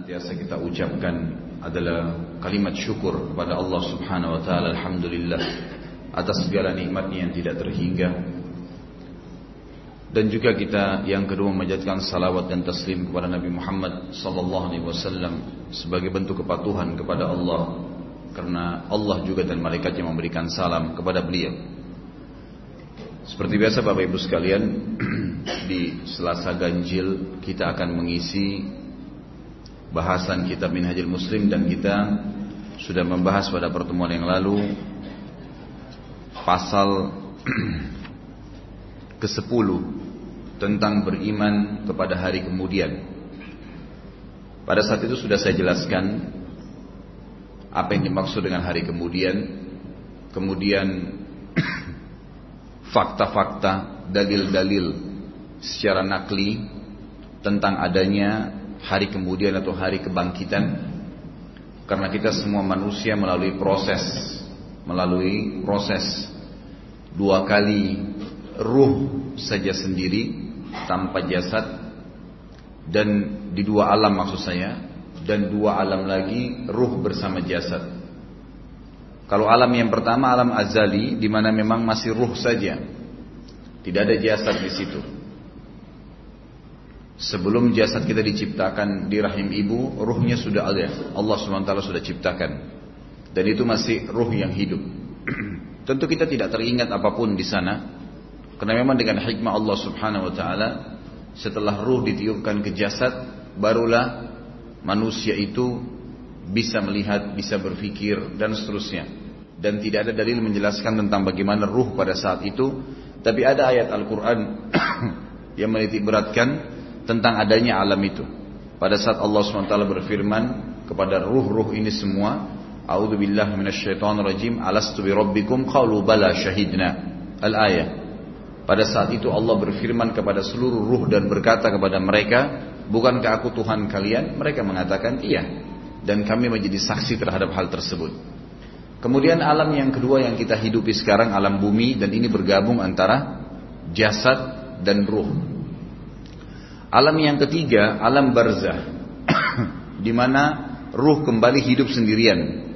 senantiasa kita ucapkan adalah kalimat syukur kepada Allah Subhanahu wa taala alhamdulillah atas segala nikmatnya yang tidak terhingga dan juga kita yang kedua menjadikan salawat dan taslim kepada Nabi Muhammad sallallahu alaihi wasallam sebagai bentuk kepatuhan kepada Allah karena Allah juga dan malaikatnya memberikan salam kepada beliau. Seperti biasa Bapak Ibu sekalian di Selasa Ganjil kita akan mengisi bahasan kitab Minhajul Muslim dan kita sudah membahas pada pertemuan yang lalu pasal ke-10 tentang beriman kepada hari kemudian. Pada saat itu sudah saya jelaskan apa yang dimaksud dengan hari kemudian, kemudian fakta-fakta, dalil-dalil secara nakli tentang adanya hari kemudian atau hari kebangkitan karena kita semua manusia melalui proses melalui proses dua kali ruh saja sendiri tanpa jasad dan di dua alam maksud saya dan dua alam lagi ruh bersama jasad. Kalau alam yang pertama alam azali di mana memang masih ruh saja. Tidak ada jasad di situ. Sebelum jasad kita diciptakan di rahim ibu, ruhnya sudah ada. Allah SWT sudah ciptakan. Dan itu masih ruh yang hidup. Tentu kita tidak teringat apa pun di sana, karena memang dengan hikmah Allah Subhanahu wa taala setelah ruh ditiupkan ke jasad barulah manusia itu bisa melihat, bisa berpikir dan seterusnya. Dan tidak ada dalil menjelaskan tentang bagaimana ruh pada saat itu, tapi ada ayat Al-Qur'an yang menitik beratkan tentang adanya alam itu. Pada saat Allah SWT berfirman kepada ruh-ruh ini semua, A'udzu billahi minasyaitonir rajim, alastu bi rabbikum qalu bala syahidna. Al-ayah. Pada saat itu Allah berfirman kepada seluruh ruh dan berkata kepada mereka, bukankah aku Tuhan kalian? Mereka mengatakan iya. Dan kami menjadi saksi terhadap hal tersebut. Kemudian alam yang kedua yang kita hidupi sekarang alam bumi dan ini bergabung antara jasad dan ruh. Alam yang ketiga alam barzah di mana ruh kembali hidup sendirian.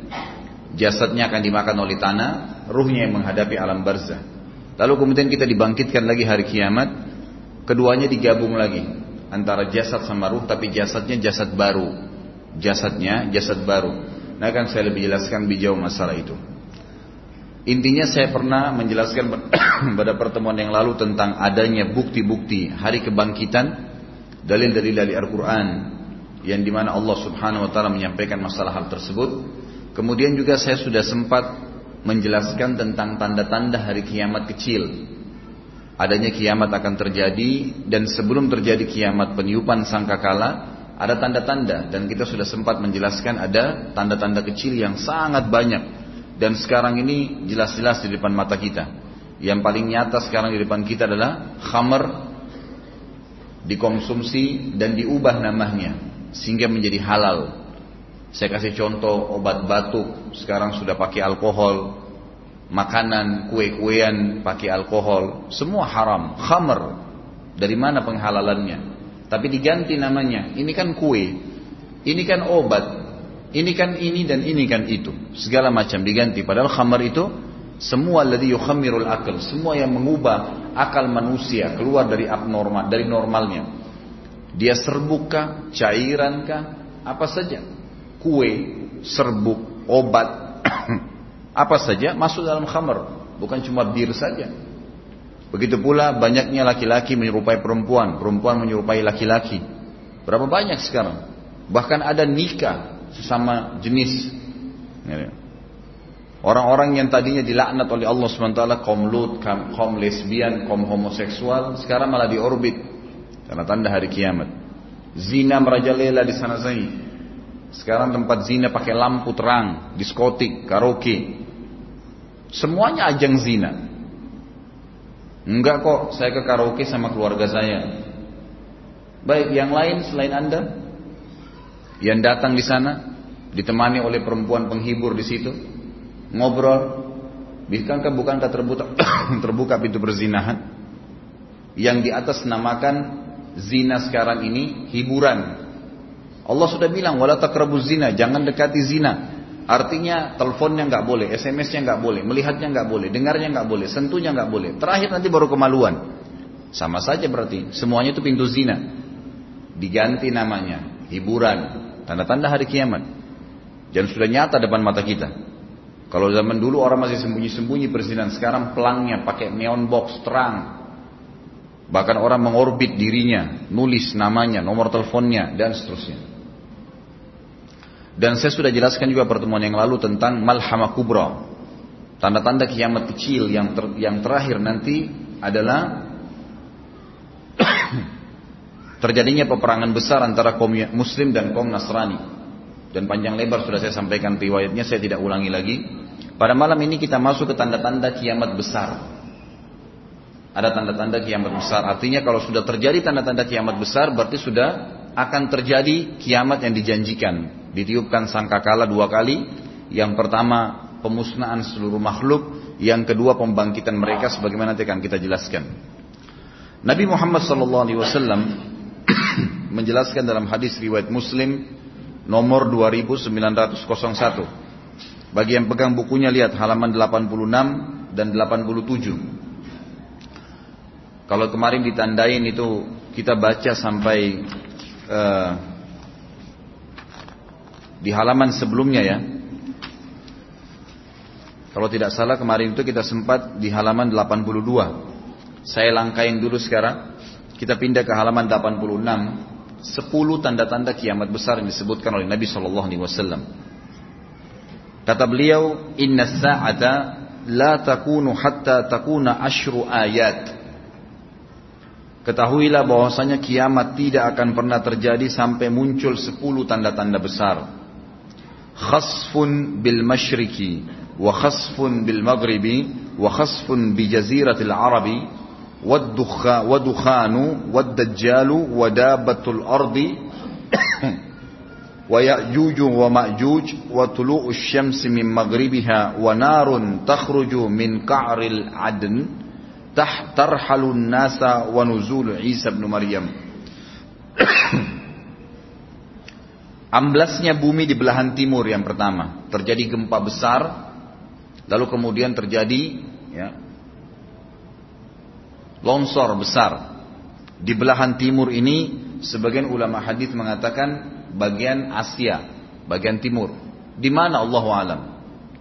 Jasadnya akan dimakan oleh tanah, ruhnya yang menghadapi alam barzah. Lalu kemudian kita dibangkitkan lagi hari kiamat, keduanya digabung lagi antara jasad sama ruh, tapi jasadnya jasad baru, jasadnya jasad baru. Nah akan saya lebih jelaskan lebih jauh masalah itu. Intinya saya pernah menjelaskan pada pertemuan yang lalu tentang adanya bukti-bukti hari kebangkitan, dalil-dalil dari Al-Quran yang di mana Allah Subhanahu Wa Taala menyampaikan masalah hal tersebut. Kemudian juga saya sudah sempat menjelaskan tentang tanda-tanda hari kiamat kecil. Adanya kiamat akan terjadi dan sebelum terjadi kiamat peniupan sangkakala ada tanda-tanda dan kita sudah sempat menjelaskan ada tanda-tanda kecil yang sangat banyak dan sekarang ini jelas-jelas di depan mata kita. Yang paling nyata sekarang di depan kita adalah khamar dikonsumsi dan diubah namanya sehingga menjadi halal saya kasih contoh obat batuk sekarang sudah pakai alkohol, makanan kue-kuean pakai alkohol, semua haram, khamr. Dari mana penghalalannya? Tapi diganti namanya. Ini kan kue, ini kan obat, ini kan ini dan ini kan itu. Segala macam diganti. Padahal khamr itu semua ladhi yukhammirul akal, semua yang mengubah akal manusia keluar dari abnormal, dari normalnya. Dia serbukkah, cairankah, apa saja kue, serbuk, obat, apa saja masuk dalam khamar, bukan cuma bir saja. Begitu pula banyaknya laki-laki menyerupai perempuan, perempuan menyerupai laki-laki. Berapa banyak sekarang? Bahkan ada nikah sesama jenis. Orang-orang yang tadinya dilaknat oleh Allah SWT, kaum lut, kaum lesbian, kaum homoseksual, sekarang malah diorbit. Karena tanda hari kiamat. Zina merajalela di sana sini. Sekarang tempat zina pakai lampu terang, diskotik, karaoke. Semuanya ajang zina. Enggak kok, saya ke karaoke sama keluarga saya. Baik, yang lain selain Anda yang datang di sana ditemani oleh perempuan penghibur di situ, ngobrol, bukankah bukankah terbuka terbuka pintu perzinahan? Yang di atas namakan zina sekarang ini hiburan, Allah sudah bilang wala taqrabuz zina, jangan dekati zina. Artinya teleponnya nggak boleh, SMS-nya nggak boleh, melihatnya nggak boleh, dengarnya nggak boleh, sentuhnya nggak boleh. Terakhir nanti baru kemaluan. Sama saja berarti semuanya itu pintu zina. Diganti namanya, hiburan, tanda-tanda hari kiamat. Dan sudah nyata depan mata kita. Kalau zaman dulu orang masih sembunyi-sembunyi persinan, sekarang pelangnya pakai neon box terang. Bahkan orang mengorbit dirinya, nulis namanya, nomor teleponnya, dan seterusnya. Dan saya sudah jelaskan juga pertemuan yang lalu tentang malhamah kubra. Tanda-tanda kiamat kecil yang ter, yang terakhir nanti adalah terjadinya peperangan besar antara kaum muslim dan kaum Nasrani. Dan panjang lebar sudah saya sampaikan riwayatnya, saya tidak ulangi lagi. Pada malam ini kita masuk ke tanda-tanda kiamat besar. Ada tanda-tanda kiamat besar. Artinya kalau sudah terjadi tanda-tanda kiamat besar berarti sudah akan terjadi kiamat yang dijanjikan ditiupkan sangkakala dua kali. Yang pertama pemusnahan seluruh makhluk, yang kedua pembangkitan mereka sebagaimana nanti akan kita jelaskan. Nabi Muhammad SAW menjelaskan dalam hadis riwayat Muslim nomor 2901. Bagi yang pegang bukunya lihat halaman 86 dan 87. Kalau kemarin ditandain itu kita baca sampai uh, di halaman sebelumnya ya. Kalau tidak salah kemarin itu kita sempat di halaman 82. Saya langkain dulu sekarang. Kita pindah ke halaman 86 sepuluh tanda-tanda kiamat besar yang disebutkan oleh Nabi Shallallahu Alaihi Wasallam. Kata beliau, Inna sa'ata la takunu hatta takuna ashru ayat. Ketahuilah bahwasanya kiamat tidak akan pernah terjadi sampai muncul sepuluh tanda-tanda besar. Khasfun bil masyriki, wa khasfun bil maghribi, wa khasfun bi jaziratil arabi, ودخان والدجال ودابة الأرض ويأجوج ومأجوج wa الشمس من مغربها ونار تخرج من قعر العدن ترحل الناس ونزول عيسى بن مريم Amblasnya bumi di belahan timur yang pertama terjadi gempa besar lalu kemudian terjadi ya, longsor besar. Di belahan timur ini, sebagian ulama hadis mengatakan bagian Asia, bagian timur. Di mana Allah alam.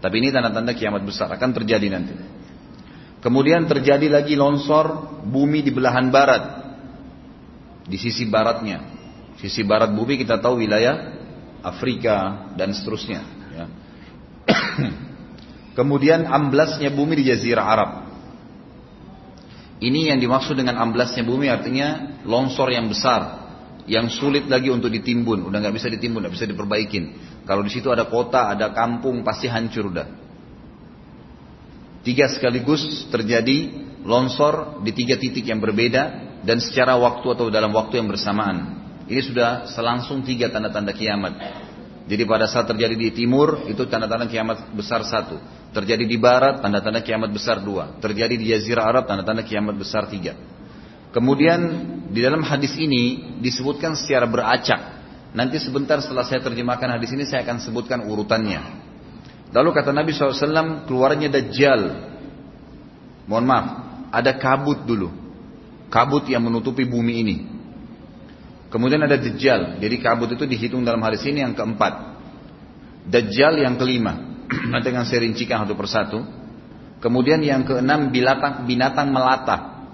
Tapi ini tanda-tanda kiamat besar akan terjadi nanti. Kemudian terjadi lagi longsor bumi di belahan barat, di sisi baratnya. Sisi barat bumi kita tahu wilayah Afrika dan seterusnya. Ya. Kemudian amblasnya bumi di Jazirah Arab. Ini yang dimaksud dengan amblasnya bumi artinya longsor yang besar, yang sulit lagi untuk ditimbun, udah nggak bisa ditimbun, nggak bisa diperbaikin. Kalau di situ ada kota, ada kampung, pasti hancur udah. Tiga sekaligus terjadi longsor di tiga titik yang berbeda dan secara waktu atau dalam waktu yang bersamaan. Ini sudah selangsung tiga tanda-tanda kiamat. Jadi pada saat terjadi di timur itu tanda-tanda kiamat besar satu. Terjadi di barat tanda-tanda kiamat besar dua. Terjadi di Jazirah Arab tanda-tanda kiamat besar tiga. Kemudian di dalam hadis ini disebutkan secara beracak. Nanti sebentar setelah saya terjemahkan hadis ini saya akan sebutkan urutannya. Lalu kata Nabi SAW keluarnya Dajjal. Mohon maaf, ada kabut dulu. Kabut yang menutupi bumi ini. Kemudian ada Dajjal. Jadi kabut itu dihitung dalam hadis ini yang keempat. Dajjal yang kelima. Nanti akan saya rincikan satu persatu. Kemudian yang keenam binatang, binatang melata.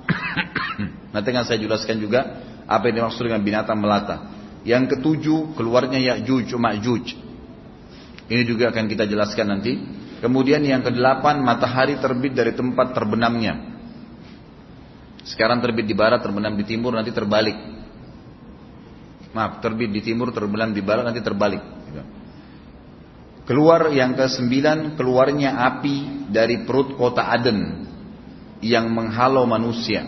Nanti akan saya jelaskan juga apa yang dimaksud dengan binatang melata. Yang ketujuh keluarnya Ya'juj Ma'juj. Ini juga akan kita jelaskan nanti. Kemudian yang kedelapan matahari terbit dari tempat terbenamnya. Sekarang terbit di barat, terbenam di timur, nanti terbalik maaf terbit di timur terbenam di barat nanti terbalik gitu. Keluar yang ke sembilan keluarnya api dari perut kota Aden yang menghalau manusia.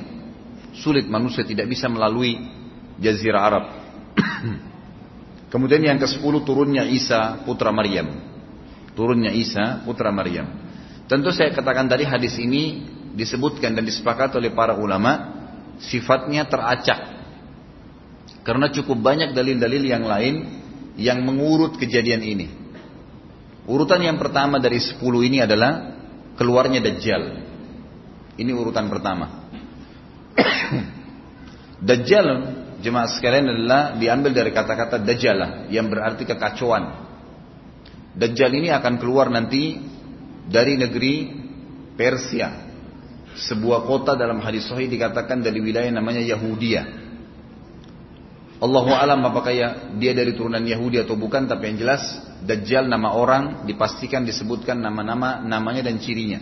Sulit manusia tidak bisa melalui jazirah Arab. Kemudian yang ke sepuluh turunnya Isa putra Maryam. Turunnya Isa putra Maryam. Tentu saya katakan tadi hadis ini disebutkan dan disepakati oleh para ulama sifatnya teracak. Karena cukup banyak dalil-dalil yang lain yang mengurut kejadian ini. Urutan yang pertama dari sepuluh ini adalah keluarnya Dajjal. Ini urutan pertama. Dajjal jemaah sekalian adalah diambil dari kata-kata Dajjal yang berarti kekacauan. Dajjal ini akan keluar nanti dari negeri Persia. Sebuah kota dalam hadis sahih dikatakan dari wilayah namanya Yahudia. Allahu alam apakah ya dia dari turunan Yahudi atau bukan tapi yang jelas Dajjal nama orang dipastikan disebutkan nama-nama namanya dan cirinya.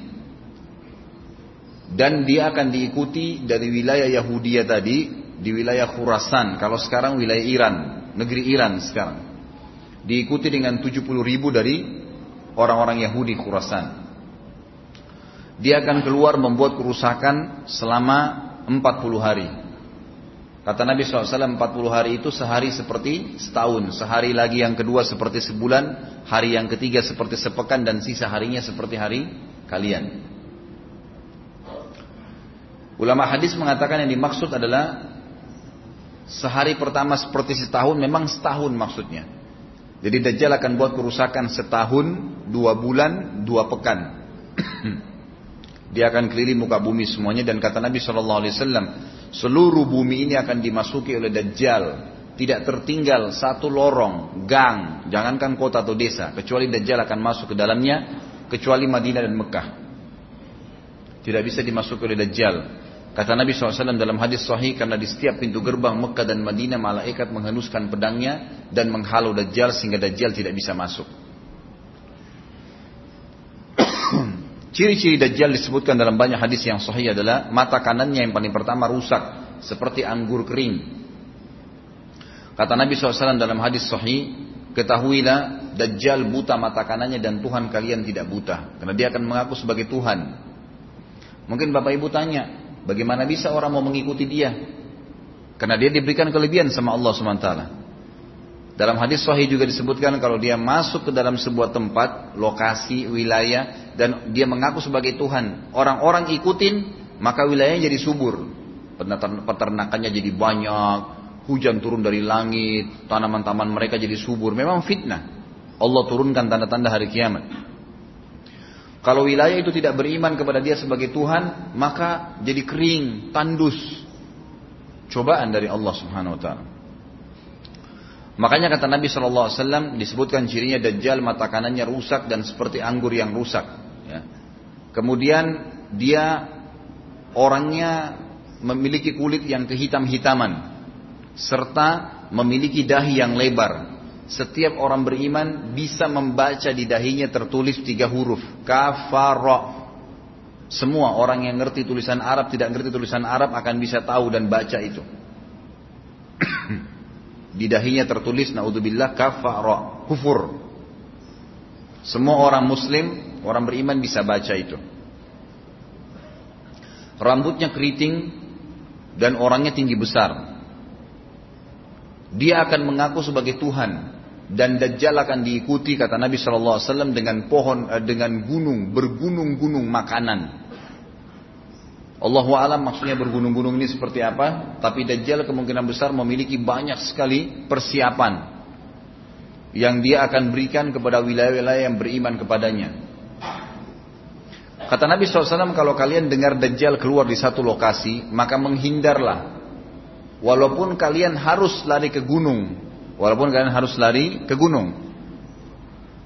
Dan dia akan diikuti dari wilayah Yahudia tadi di wilayah Khurasan. Kalau sekarang wilayah Iran, negeri Iran sekarang. Diikuti dengan 70 ribu dari orang-orang Yahudi Khurasan. Dia akan keluar membuat kerusakan selama 40 hari. Kata Nabi SAW 40 hari itu sehari seperti setahun. Sehari lagi yang kedua seperti sebulan. Hari yang ketiga seperti sepekan. Dan sisa harinya seperti hari kalian. Ulama hadis mengatakan yang dimaksud adalah sehari pertama seperti setahun memang setahun maksudnya. Jadi Dajjal akan buat kerusakan setahun, dua bulan, dua pekan. Dia akan keliling muka bumi semuanya dan kata Nabi Shallallahu Alaihi Wasallam, seluruh bumi ini akan dimasuki oleh Dajjal. Tidak tertinggal satu lorong, gang, jangankan kota atau desa, kecuali Dajjal akan masuk ke dalamnya, kecuali Madinah dan Mekah. Tidak bisa dimasuki oleh Dajjal. Kata Nabi SAW dalam hadis sahih karena di setiap pintu gerbang Mekah dan Madinah malaikat menghenuskan pedangnya dan menghalau Dajjal sehingga Dajjal tidak bisa masuk. Ciri-ciri Dajjal disebutkan dalam banyak hadis yang sahih adalah mata kanannya yang paling pertama rusak seperti anggur kering. Kata Nabi SAW dalam hadis sahih, ketahuilah Dajjal buta mata kanannya dan Tuhan kalian tidak buta. Karena dia akan mengaku sebagai Tuhan. Mungkin Bapak Ibu tanya, bagaimana bisa orang mau mengikuti dia? Karena dia diberikan kelebihan sama Allah SWT. Dalam hadis sahih juga disebutkan kalau dia masuk ke dalam sebuah tempat, lokasi, wilayah, dan dia mengaku sebagai Tuhan. Orang-orang ikutin, maka wilayahnya jadi subur. Peternakannya jadi banyak, hujan turun dari langit, tanaman-tanaman mereka jadi subur. Memang fitnah. Allah turunkan tanda-tanda hari kiamat. Kalau wilayah itu tidak beriman kepada dia sebagai Tuhan, maka jadi kering, tandus. Cobaan dari Allah Subhanahu wa taala. Makanya kata Nabi Wasallam disebutkan cirinya Dajjal mata kanannya rusak dan seperti anggur yang rusak. Ya. Kemudian dia orangnya memiliki kulit yang kehitam-hitaman serta memiliki dahi yang lebar. Setiap orang beriman bisa membaca di dahinya tertulis tiga huruf kafara. Semua orang yang ngerti tulisan Arab tidak ngerti tulisan Arab akan bisa tahu dan baca itu. Di dahinya tertulis naudzubillah kafara, kufur. Semua orang muslim, orang beriman bisa baca itu. Rambutnya keriting dan orangnya tinggi besar. Dia akan mengaku sebagai Tuhan dan Dajjal akan diikuti kata Nabi Shallallahu Alaihi Wasallam dengan pohon eh, dengan gunung bergunung-gunung makanan Allahu alam maksudnya bergunung-gunung ini seperti apa, tapi Dajjal kemungkinan besar memiliki banyak sekali persiapan yang dia akan berikan kepada wilayah-wilayah yang beriman kepadanya. Kata Nabi SAW, kalau kalian dengar Dajjal keluar di satu lokasi, maka menghindarlah. Walaupun kalian harus lari ke gunung, walaupun kalian harus lari ke gunung.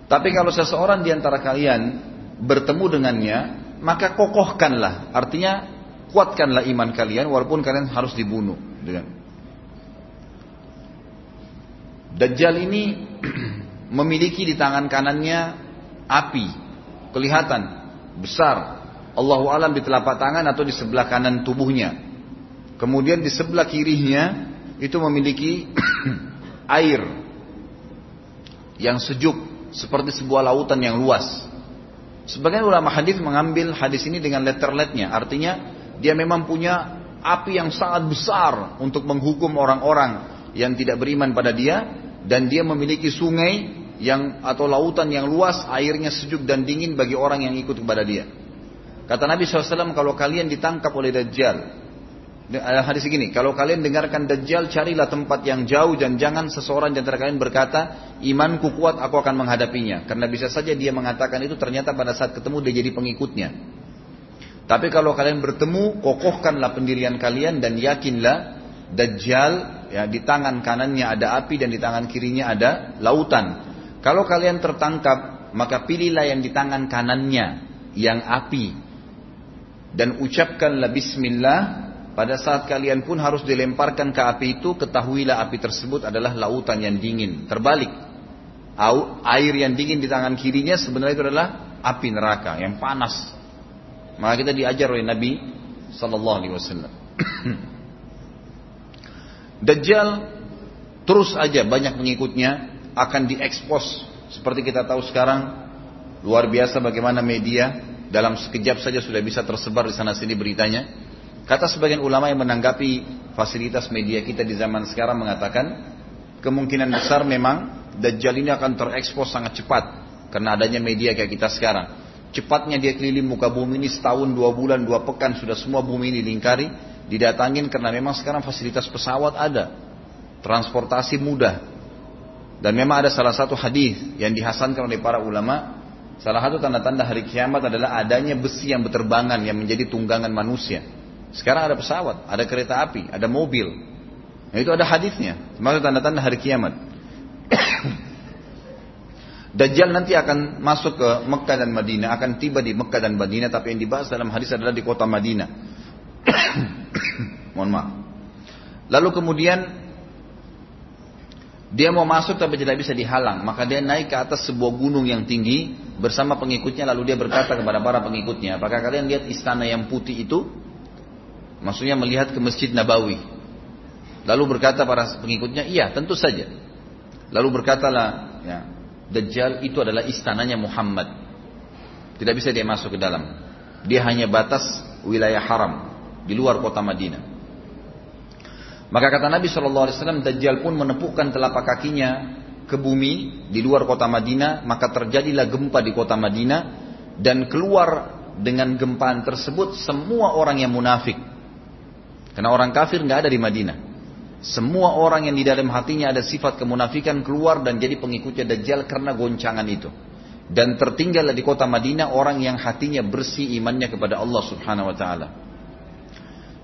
Tapi kalau seseorang di antara kalian bertemu dengannya, maka kokohkanlah. Artinya kuatkanlah iman kalian walaupun kalian harus dibunuh dengan Dajjal ini memiliki di tangan kanannya api kelihatan besar. Allahu alam di telapak tangan atau di sebelah kanan tubuhnya. Kemudian di sebelah kirinya itu memiliki air yang sejuk seperti sebuah lautan yang luas. Sebagian ulama hadis mengambil hadis ini dengan letter-letnya, artinya dia memang punya api yang sangat besar untuk menghukum orang-orang yang tidak beriman pada dia dan dia memiliki sungai yang atau lautan yang luas airnya sejuk dan dingin bagi orang yang ikut kepada dia. Kata Nabi SAW kalau kalian ditangkap oleh Dajjal hadis gini, kalau kalian dengarkan Dajjal, carilah tempat yang jauh dan jangan seseorang antara kalian berkata, imanku kuat, aku akan menghadapinya. Karena bisa saja dia mengatakan itu ternyata pada saat ketemu dia jadi pengikutnya. Tapi kalau kalian bertemu, kokohkanlah pendirian kalian dan yakinlah Dajjal ya di tangan kanannya ada api dan di tangan kirinya ada lautan. Kalau kalian tertangkap, maka pilihlah yang di tangan kanannya yang api dan ucapkanlah bismillah pada saat kalian pun harus dilemparkan ke api itu, ketahuilah api tersebut adalah lautan yang dingin. Terbalik. Air yang dingin di tangan kirinya sebenarnya itu adalah api neraka yang panas. Maka kita diajar oleh Nabi Sallallahu Alaihi Wasallam. Dajjal terus aja banyak pengikutnya akan diekspos seperti kita tahu sekarang luar biasa bagaimana media dalam sekejap saja sudah bisa tersebar di sana sini beritanya Kata sebagian ulama yang menanggapi fasilitas media kita di zaman sekarang mengatakan kemungkinan besar memang Dajjal ini akan terekspos sangat cepat karena adanya media kayak kita sekarang. Cepatnya dia keliling muka bumi ini setahun, dua bulan, dua pekan sudah semua bumi ini dilingkari, didatangin karena memang sekarang fasilitas pesawat ada, transportasi mudah. Dan memang ada salah satu hadis yang dihasankan oleh para ulama, salah satu tanda-tanda hari kiamat adalah adanya besi yang berterbangan yang menjadi tunggangan manusia. Sekarang ada pesawat, ada kereta api, ada mobil. Nah, itu ada hadisnya. Termasuk tanda-tanda hari kiamat. Dajjal nanti akan masuk ke Mekah dan Madinah, akan tiba di Mekah dan Madinah, tapi yang dibahas dalam hadis adalah di kota Madinah. Mohon maaf. Lalu kemudian dia mau masuk tapi tidak bisa dihalang, maka dia naik ke atas sebuah gunung yang tinggi bersama pengikutnya lalu dia berkata kepada para pengikutnya, apakah kalian lihat istana yang putih itu? Maksudnya melihat ke Masjid Nabawi. Lalu berkata para pengikutnya, iya tentu saja. Lalu berkatalah, ya, Dajjal itu adalah istananya Muhammad. Tidak bisa dia masuk ke dalam. Dia hanya batas wilayah haram di luar kota Madinah. Maka kata Nabi SAW, Dajjal pun menepukkan telapak kakinya ke bumi di luar kota Madinah, maka terjadilah gempa di kota Madinah dan keluar dengan gempaan tersebut semua orang yang munafik karena orang kafir nggak ada di Madinah. Semua orang yang di dalam hatinya ada sifat kemunafikan keluar dan jadi pengikutnya Dajjal karena goncangan itu. Dan tertinggallah di kota Madinah orang yang hatinya bersih imannya kepada Allah subhanahu wa ta'ala.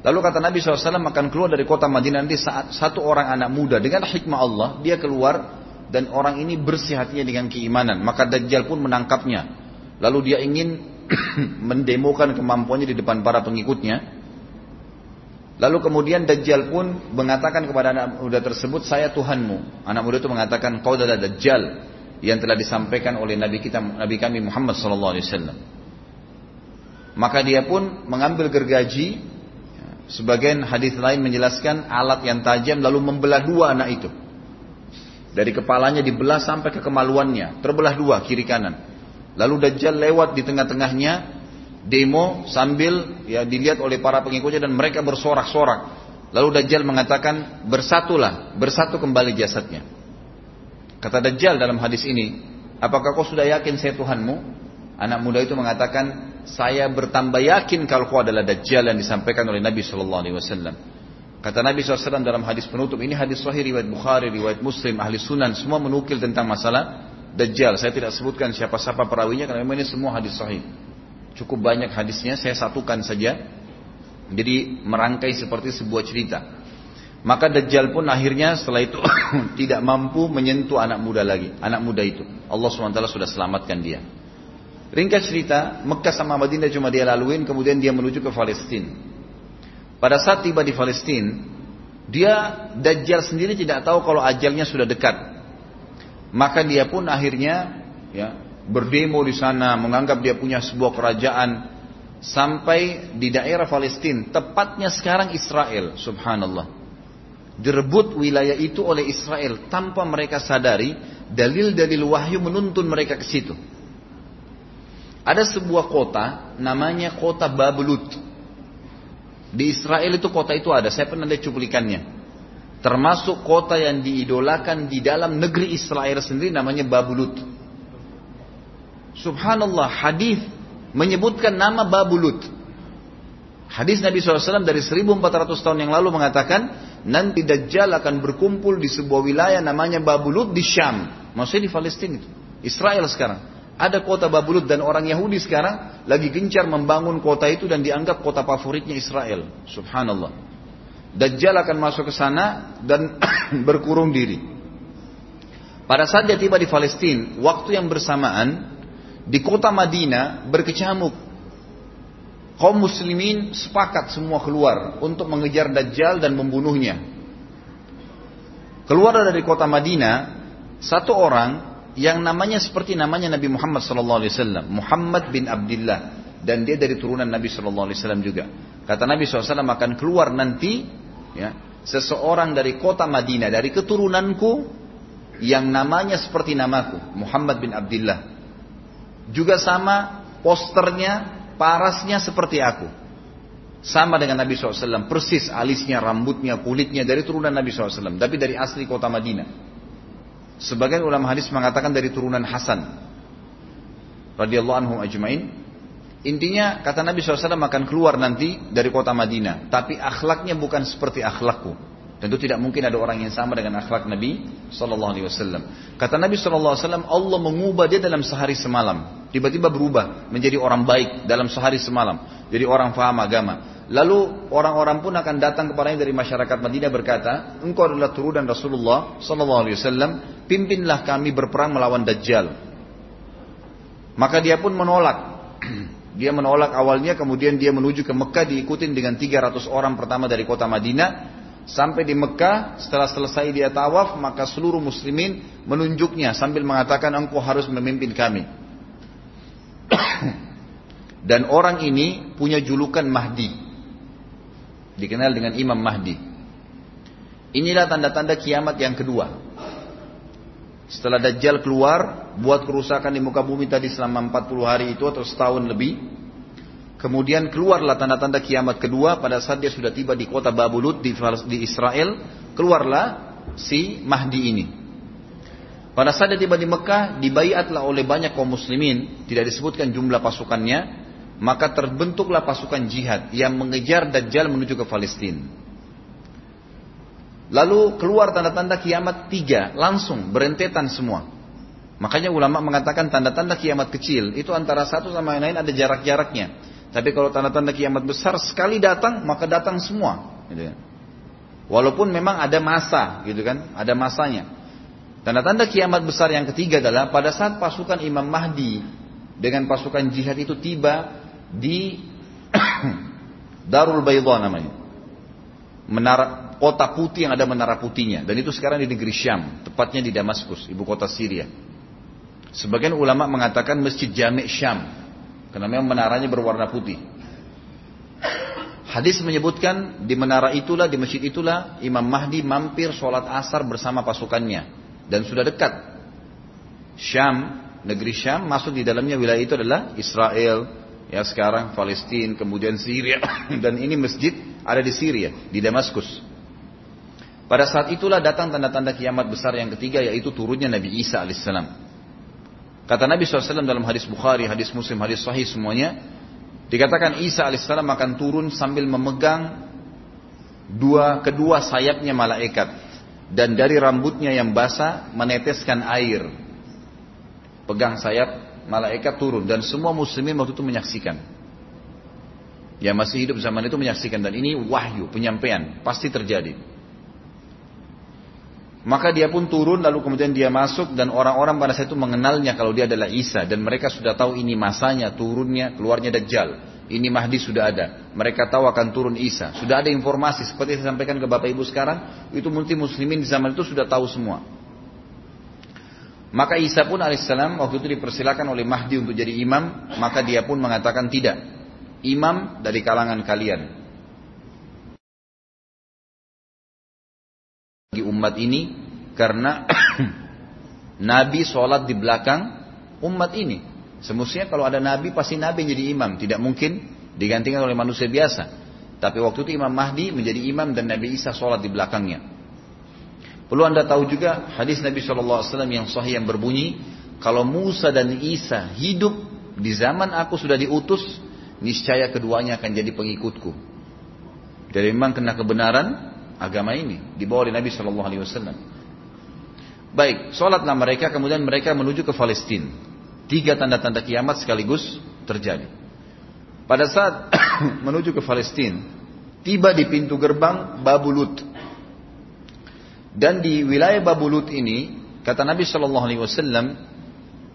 Lalu kata Nabi SAW akan keluar dari kota Madinah nanti saat satu orang anak muda dengan hikmah Allah dia keluar dan orang ini bersih hatinya dengan keimanan. Maka Dajjal pun menangkapnya. Lalu dia ingin mendemokan kemampuannya di depan para pengikutnya. Lalu kemudian Dajjal pun mengatakan kepada anak muda tersebut, saya Tuhanmu. Anak muda itu mengatakan, kau adalah Dajjal yang telah disampaikan oleh Nabi kita, Nabi kami Muhammad SAW. Maka dia pun mengambil gergaji, sebagian hadis lain menjelaskan alat yang tajam lalu membelah dua anak itu. Dari kepalanya dibelah sampai ke kemaluannya, terbelah dua kiri kanan. Lalu Dajjal lewat di tengah-tengahnya, demo sambil ya dilihat oleh para pengikutnya dan mereka bersorak-sorak. Lalu Dajjal mengatakan bersatulah, bersatu kembali jasadnya. Kata Dajjal dalam hadis ini, apakah kau sudah yakin saya Tuhanmu? Anak muda itu mengatakan, saya bertambah yakin kalau kau adalah Dajjal yang disampaikan oleh Nabi Shallallahu Alaihi Wasallam. Kata Nabi SAW dalam hadis penutup, ini hadis sahih riwayat Bukhari, riwayat Muslim, ahli sunan, semua menukil tentang masalah Dajjal. Saya tidak sebutkan siapa-siapa perawinya karena memang ini semua hadis sahih. Cukup banyak hadisnya, saya satukan saja. Jadi merangkai seperti sebuah cerita. Maka Dajjal pun akhirnya setelah itu tidak mampu menyentuh anak muda lagi. Anak muda itu. Allah SWT sudah selamatkan dia. Ringkas cerita, Mekah sama Madinah cuma dia laluin, kemudian dia menuju ke Palestina. Pada saat tiba di Palestina, dia Dajjal sendiri tidak tahu kalau ajalnya sudah dekat. Maka dia pun akhirnya ya berdemo di sana, menganggap dia punya sebuah kerajaan sampai di daerah Palestina, tepatnya sekarang Israel, subhanallah. Direbut wilayah itu oleh Israel tanpa mereka sadari dalil-dalil wahyu menuntun mereka ke situ. Ada sebuah kota namanya kota Babelut. Di Israel itu kota itu ada, saya pernah lihat cuplikannya. Termasuk kota yang diidolakan di dalam negeri Israel sendiri namanya Babelut. Subhanallah hadis menyebutkan nama Babulut. Hadis Nabi SAW dari 1400 tahun yang lalu mengatakan, nanti Dajjal akan berkumpul di sebuah wilayah namanya Babulut di Syam. Maksudnya di Palestina itu. Israel sekarang. Ada kota Babulut dan orang Yahudi sekarang lagi gencar membangun kota itu dan dianggap kota favoritnya Israel. Subhanallah. Dajjal akan masuk ke sana dan berkurung diri. Pada saat dia tiba di Palestina, waktu yang bersamaan di kota Madinah berkecamuk kaum muslimin sepakat semua keluar untuk mengejar Dajjal dan membunuhnya. Keluar dari kota Madinah satu orang yang namanya seperti namanya Nabi Muhammad SAW, Muhammad bin Abdullah dan dia dari turunan Nabi SAW juga. Kata Nabi SAW akan keluar nanti ya, seseorang dari kota Madinah dari keturunanku yang namanya seperti namaku Muhammad bin Abdullah. Juga sama posternya parasnya seperti aku. Sama dengan Nabi SAW, persis alisnya, rambutnya, kulitnya dari turunan Nabi SAW, tapi dari asli kota Madinah. Sebagian ulama hadis mengatakan dari turunan Hasan radhiyallahu anhu ajmain. Intinya kata Nabi SAW akan keluar nanti dari kota Madinah, tapi akhlaknya bukan seperti akhlakku. Tentu tidak mungkin ada orang yang sama dengan akhlak Nabi Sallallahu Alaihi Wasallam. Kata Nabi Sallallahu Alaihi Wasallam, Allah mengubah dia dalam sehari semalam. Tiba-tiba berubah menjadi orang baik dalam sehari semalam. Jadi orang faham agama. Lalu orang-orang pun akan datang kepadanya dari masyarakat Madinah berkata, engkau adalah turunan Rasulullah Sallallahu Alaihi Wasallam, pimpinlah kami berperang melawan Dajjal. Maka dia pun menolak. Dia menolak awalnya, kemudian dia menuju ke Mekah diikutin dengan 300 orang pertama dari kota Madinah. Sampai di Mekah, setelah selesai dia tawaf, maka seluruh muslimin menunjuknya sambil mengatakan engkau harus memimpin kami. Dan orang ini punya julukan Mahdi. Dikenal dengan Imam Mahdi. Inilah tanda-tanda kiamat yang kedua. Setelah Dajjal keluar, buat kerusakan di muka bumi tadi selama 40 hari itu atau setahun lebih. Kemudian keluarlah tanda-tanda kiamat kedua pada saat dia sudah tiba di kota Babulut di, di Israel. Keluarlah si Mahdi ini. Pada saat dia tiba di Mekah, dibaiatlah oleh banyak kaum muslimin, tidak disebutkan jumlah pasukannya, maka terbentuklah pasukan jihad yang mengejar Dajjal menuju ke Palestina. Lalu keluar tanda-tanda kiamat tiga, langsung berentetan semua. Makanya ulama mengatakan tanda-tanda kiamat kecil itu antara satu sama yang lain ada jarak-jaraknya. Tapi kalau tanda-tanda kiamat besar sekali datang, maka datang semua. Gitu ya. Walaupun memang ada masa, gitu kan, ada masanya. Tanda-tanda kiamat besar yang ketiga adalah pada saat pasukan Imam Mahdi dengan pasukan jihad itu tiba di Darul Baydha namanya. Menara kota putih yang ada menara putihnya dan itu sekarang di negeri Syam, tepatnya di Damaskus, ibu kota Syria. Sebagian ulama mengatakan Masjid Jami' Syam karena memang menaranya berwarna putih. Hadis menyebutkan di menara itulah, di masjid itulah Imam Mahdi mampir sholat asar bersama pasukannya. Dan sudah dekat. Syam, negeri Syam masuk di dalamnya wilayah itu adalah Israel, ya sekarang Palestina, kemudian Syria. Dan ini masjid ada di Syria, di Damaskus. Pada saat itulah datang tanda-tanda kiamat besar yang ketiga yaitu turunnya Nabi Isa alaihissalam. Kata Nabi SAW dalam hadis Bukhari, hadis Muslim, hadis Sahih semuanya, dikatakan Isa alaihissalam akan turun sambil memegang dua kedua sayapnya malaikat dan dari rambutnya yang basah meneteskan air. Pegang sayap malaikat turun dan semua muslimin waktu itu menyaksikan. Yang masih hidup zaman itu menyaksikan dan ini wahyu penyampaian pasti terjadi. Maka dia pun turun lalu kemudian dia masuk dan orang-orang pada saat itu mengenalnya kalau dia adalah Isa dan mereka sudah tahu ini masanya turunnya keluarnya Dajjal. Ini Mahdi sudah ada. Mereka tahu akan turun Isa. Sudah ada informasi seperti saya sampaikan ke Bapak Ibu sekarang, itu multi muslimin di zaman itu sudah tahu semua. Maka Isa pun alaihissalam waktu itu dipersilakan oleh Mahdi untuk jadi imam, maka dia pun mengatakan tidak. Imam dari kalangan kalian. Bagi umat ini karena Nabi sholat di belakang umat ini. Semestinya kalau ada Nabi pasti Nabi jadi imam, tidak mungkin digantikan oleh manusia biasa. Tapi waktu itu Imam Mahdi menjadi imam dan Nabi Isa sholat di belakangnya. Perlu anda tahu juga hadis Nabi SAW yang sahih yang berbunyi, kalau Musa dan Isa hidup di zaman aku sudah diutus, niscaya keduanya akan jadi pengikutku. Jadi memang kena kebenaran agama ini dibawa oleh Nabi Shallallahu Alaihi Wasallam. Baik, sholatlah mereka, kemudian mereka menuju ke Palestina. Tiga tanda-tanda kiamat sekaligus terjadi. Pada saat menuju ke Palestina, tiba di pintu gerbang Babulut. Dan di wilayah Babulut ini, kata Nabi Shallallahu Alaihi Wasallam,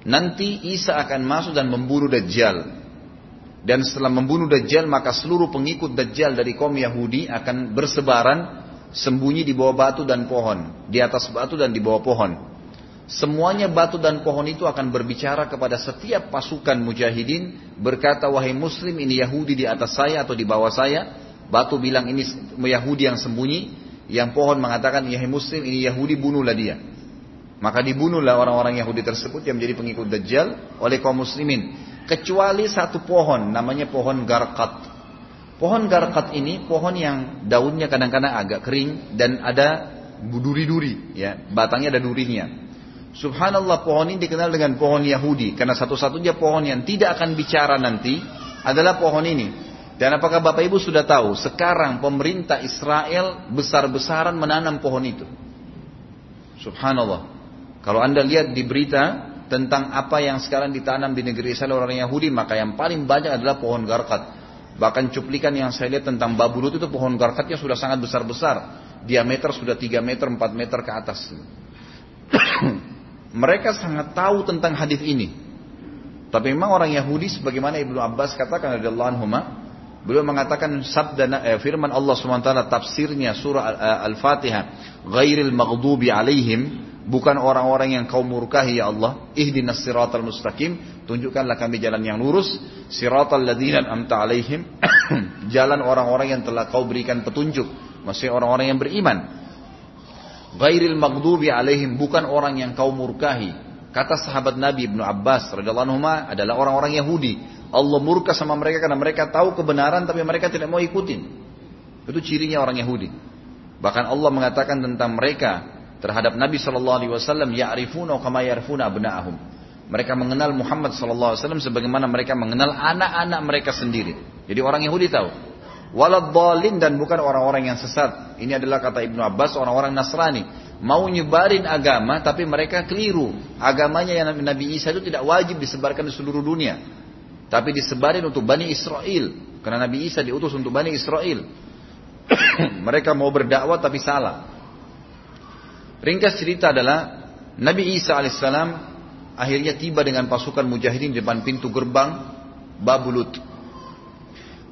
nanti Isa akan masuk dan membunuh Dajjal. Dan setelah membunuh Dajjal, maka seluruh pengikut Dajjal dari kaum Yahudi akan bersebaran sembunyi di bawah batu dan pohon, di atas batu dan di bawah pohon. Semuanya batu dan pohon itu akan berbicara kepada setiap pasukan mujahidin berkata wahai muslim ini Yahudi di atas saya atau di bawah saya. Batu bilang ini Yahudi yang sembunyi, yang pohon mengatakan wahai muslim ini Yahudi bunuhlah dia. Maka dibunuhlah orang-orang Yahudi tersebut yang menjadi pengikut Dajjal oleh kaum muslimin kecuali satu pohon namanya pohon garkat. Pohon garkat ini pohon yang daunnya kadang-kadang agak kering dan ada duri-duri, ya, batangnya ada durinya. Subhanallah pohon ini dikenal dengan pohon Yahudi karena satu-satunya pohon yang tidak akan bicara nanti adalah pohon ini. Dan apakah Bapak Ibu sudah tahu sekarang pemerintah Israel besar-besaran menanam pohon itu? Subhanallah. Kalau Anda lihat di berita tentang apa yang sekarang ditanam di negeri Israel orang Yahudi, maka yang paling banyak adalah pohon garkat. Bahkan cuplikan yang saya lihat tentang babulut itu pohon garkatnya sudah sangat besar-besar. Diameter sudah 3 meter, 4 meter ke atas. Mereka sangat tahu tentang hadis ini. Tapi memang orang Yahudi sebagaimana Ibnu Abbas katakan radhiyallahu anhu beliau mengatakan sabda eh, firman Allah SWT tafsirnya surah eh, Al-Fatihah ghairil maghdubi alaihim bukan orang-orang yang kau murkahi ya Allah. Ihdinas siratal mustaqim tunjukkanlah kami jalan yang lurus. Siratal ladzina amta alaihim jalan orang-orang yang telah kau berikan petunjuk maksudnya orang-orang yang beriman. Ghairil maghdubi alaihim bukan orang yang kau murkahi. Kata sahabat Nabi Ibnu Abbas radhiyallahu anhu adalah orang-orang Yahudi Allah murka sama mereka karena mereka tahu kebenaran tapi mereka tidak mau ikutin itu cirinya orang Yahudi bahkan Allah mengatakan tentang mereka terhadap Nabi Shallallahu Alaihi Wasallam ya'rifuna kama ya'rifuna abna'ahum. Mereka mengenal Muhammad Shallallahu Alaihi Wasallam sebagaimana mereka mengenal anak-anak mereka sendiri. Jadi orang Yahudi tahu. Waladhalin dan bukan orang-orang yang sesat. Ini adalah kata Ibnu Abbas orang-orang Nasrani. Mau nyebarin agama tapi mereka keliru. Agamanya yang Nabi Isa itu tidak wajib disebarkan di seluruh dunia. Tapi disebarin untuk Bani Israel. Karena Nabi Isa diutus untuk Bani Israel. mereka mau berdakwah tapi salah. Ringkas cerita adalah Nabi Isa alaihissalam akhirnya tiba dengan pasukan mujahidin di depan pintu gerbang Babulut.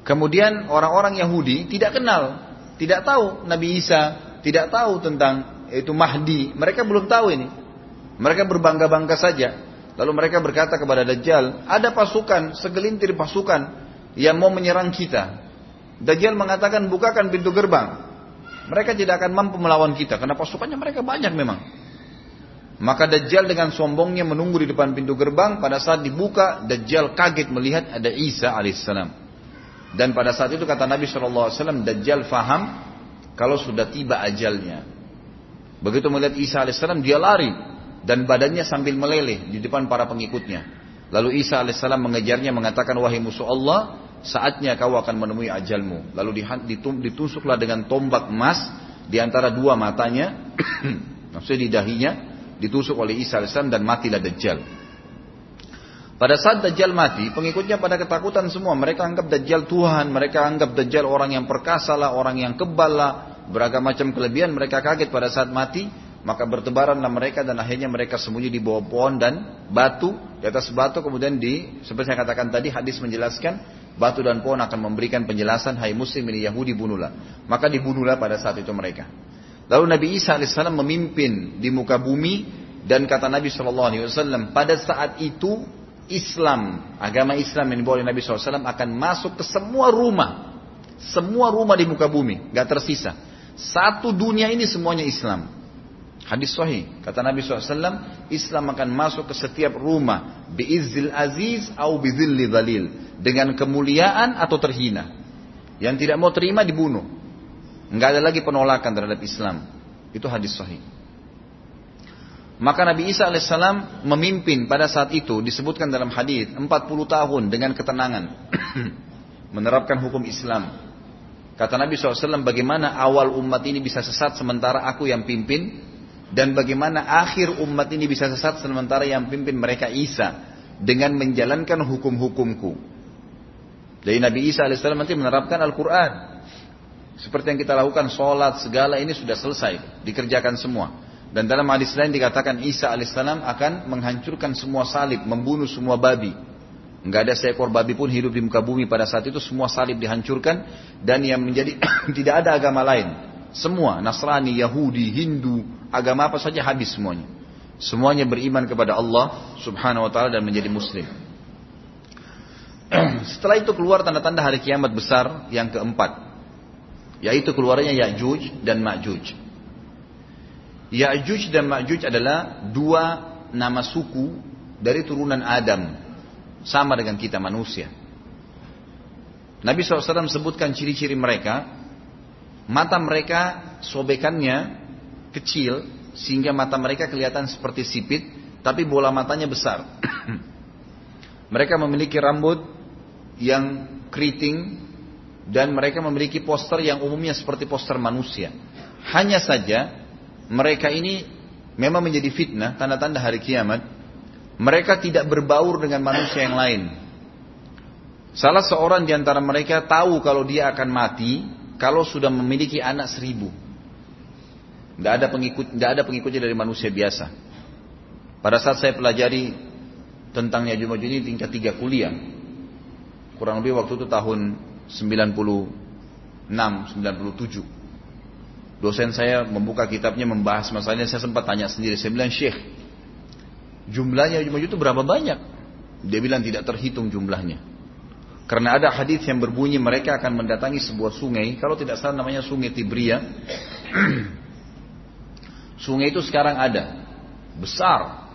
Kemudian orang-orang Yahudi tidak kenal, tidak tahu Nabi Isa, tidak tahu tentang itu Mahdi. Mereka belum tahu ini. Mereka berbangga-bangga saja. Lalu mereka berkata kepada Dajjal, ada pasukan, segelintir pasukan yang mau menyerang kita. Dajjal mengatakan, bukakan pintu gerbang. Mereka tidak akan mampu melawan kita karena pasukannya mereka banyak memang. Maka Dajjal dengan sombongnya menunggu di depan pintu gerbang. Pada saat dibuka, Dajjal kaget melihat ada Isa alaihissalam. Dan pada saat itu kata Nabi SAW, Dajjal faham kalau sudah tiba ajalnya. Begitu melihat Isa alaihissalam, dia lari. Dan badannya sambil meleleh di depan para pengikutnya. Lalu Isa alaihissalam mengejarnya mengatakan, Wahai musuh Allah, saatnya kau akan menemui ajalmu. Lalu ditusuklah dengan tombak emas di antara dua matanya, maksudnya di dahinya, ditusuk oleh Isa AS dan matilah Dajjal. Pada saat Dajjal mati, pengikutnya pada ketakutan semua. Mereka anggap Dajjal Tuhan, mereka anggap Dajjal orang yang perkasa lah, orang yang kebal lah, beragam macam kelebihan. Mereka kaget pada saat mati, maka bertebaranlah mereka dan akhirnya mereka sembunyi di bawah pohon dan batu, di atas batu kemudian di, seperti saya katakan tadi, hadis menjelaskan, Batu dan pohon akan memberikan penjelasan, hai muslim ini Yahudi bunuhlah. Maka dibunuhlah pada saat itu mereka. Lalu Nabi Isa AS memimpin di muka bumi dan kata Nabi SAW pada saat itu Islam, agama Islam yang dibawa oleh Nabi SAW akan masuk ke semua rumah. Semua rumah di muka bumi, gak tersisa. Satu dunia ini semuanya Islam. Hadis sahih. Kata Nabi SAW, Islam akan masuk ke setiap rumah. Biizzil aziz au bizilli dalil. Dengan kemuliaan atau terhina. Yang tidak mau terima dibunuh. Enggak ada lagi penolakan terhadap Islam. Itu hadis sahih. Maka Nabi Isa alaihissalam memimpin pada saat itu disebutkan dalam hadis 40 tahun dengan ketenangan. menerapkan hukum Islam. Kata Nabi SAW, bagaimana awal umat ini bisa sesat sementara aku yang pimpin, dan bagaimana akhir umat ini bisa sesat sementara yang pimpin mereka Isa dengan menjalankan hukum-hukumku. Jadi Nabi Isa AS nanti menerapkan Al-Quran. Seperti yang kita lakukan, sholat, segala ini sudah selesai, dikerjakan semua. Dan dalam hadis lain dikatakan Isa alaihissalam akan menghancurkan semua salib, membunuh semua babi. Nggak ada seekor babi pun hidup di muka bumi pada saat itu semua salib dihancurkan dan yang menjadi tidak ada agama lain. Semua Nasrani, Yahudi, Hindu, agama apa saja habis semuanya. Semuanya beriman kepada Allah Subhanahu wa taala dan menjadi muslim. Setelah itu keluar tanda-tanda hari kiamat besar yang keempat, yaitu keluarnya Ya'juj dan Ma'juj. Ya'juj dan Ma'juj adalah dua nama suku dari turunan Adam sama dengan kita manusia. Nabi SAW sebutkan ciri-ciri mereka. Mata mereka sobekannya kecil sehingga mata mereka kelihatan seperti sipit, tapi bola matanya besar. mereka memiliki rambut yang keriting dan mereka memiliki poster yang umumnya seperti poster manusia. Hanya saja mereka ini memang menjadi fitnah, tanda-tanda hari kiamat mereka tidak berbaur dengan manusia yang lain. Salah seorang di antara mereka tahu kalau dia akan mati kalau sudah memiliki anak seribu. Tidak ada pengikut, tidak ada pengikutnya dari manusia biasa. Pada saat saya pelajari tentang Yajud ini tingkat tiga kuliah, kurang lebih waktu itu tahun 96, 97. Dosen saya membuka kitabnya membahas masalahnya, saya sempat tanya sendiri, saya bilang Syekh, Jumlahnya Ya'juj itu berapa banyak? Dia bilang tidak terhitung jumlahnya. Karena ada hadis yang berbunyi mereka akan mendatangi sebuah sungai, kalau tidak salah namanya sungai Tibria. sungai itu sekarang ada, besar.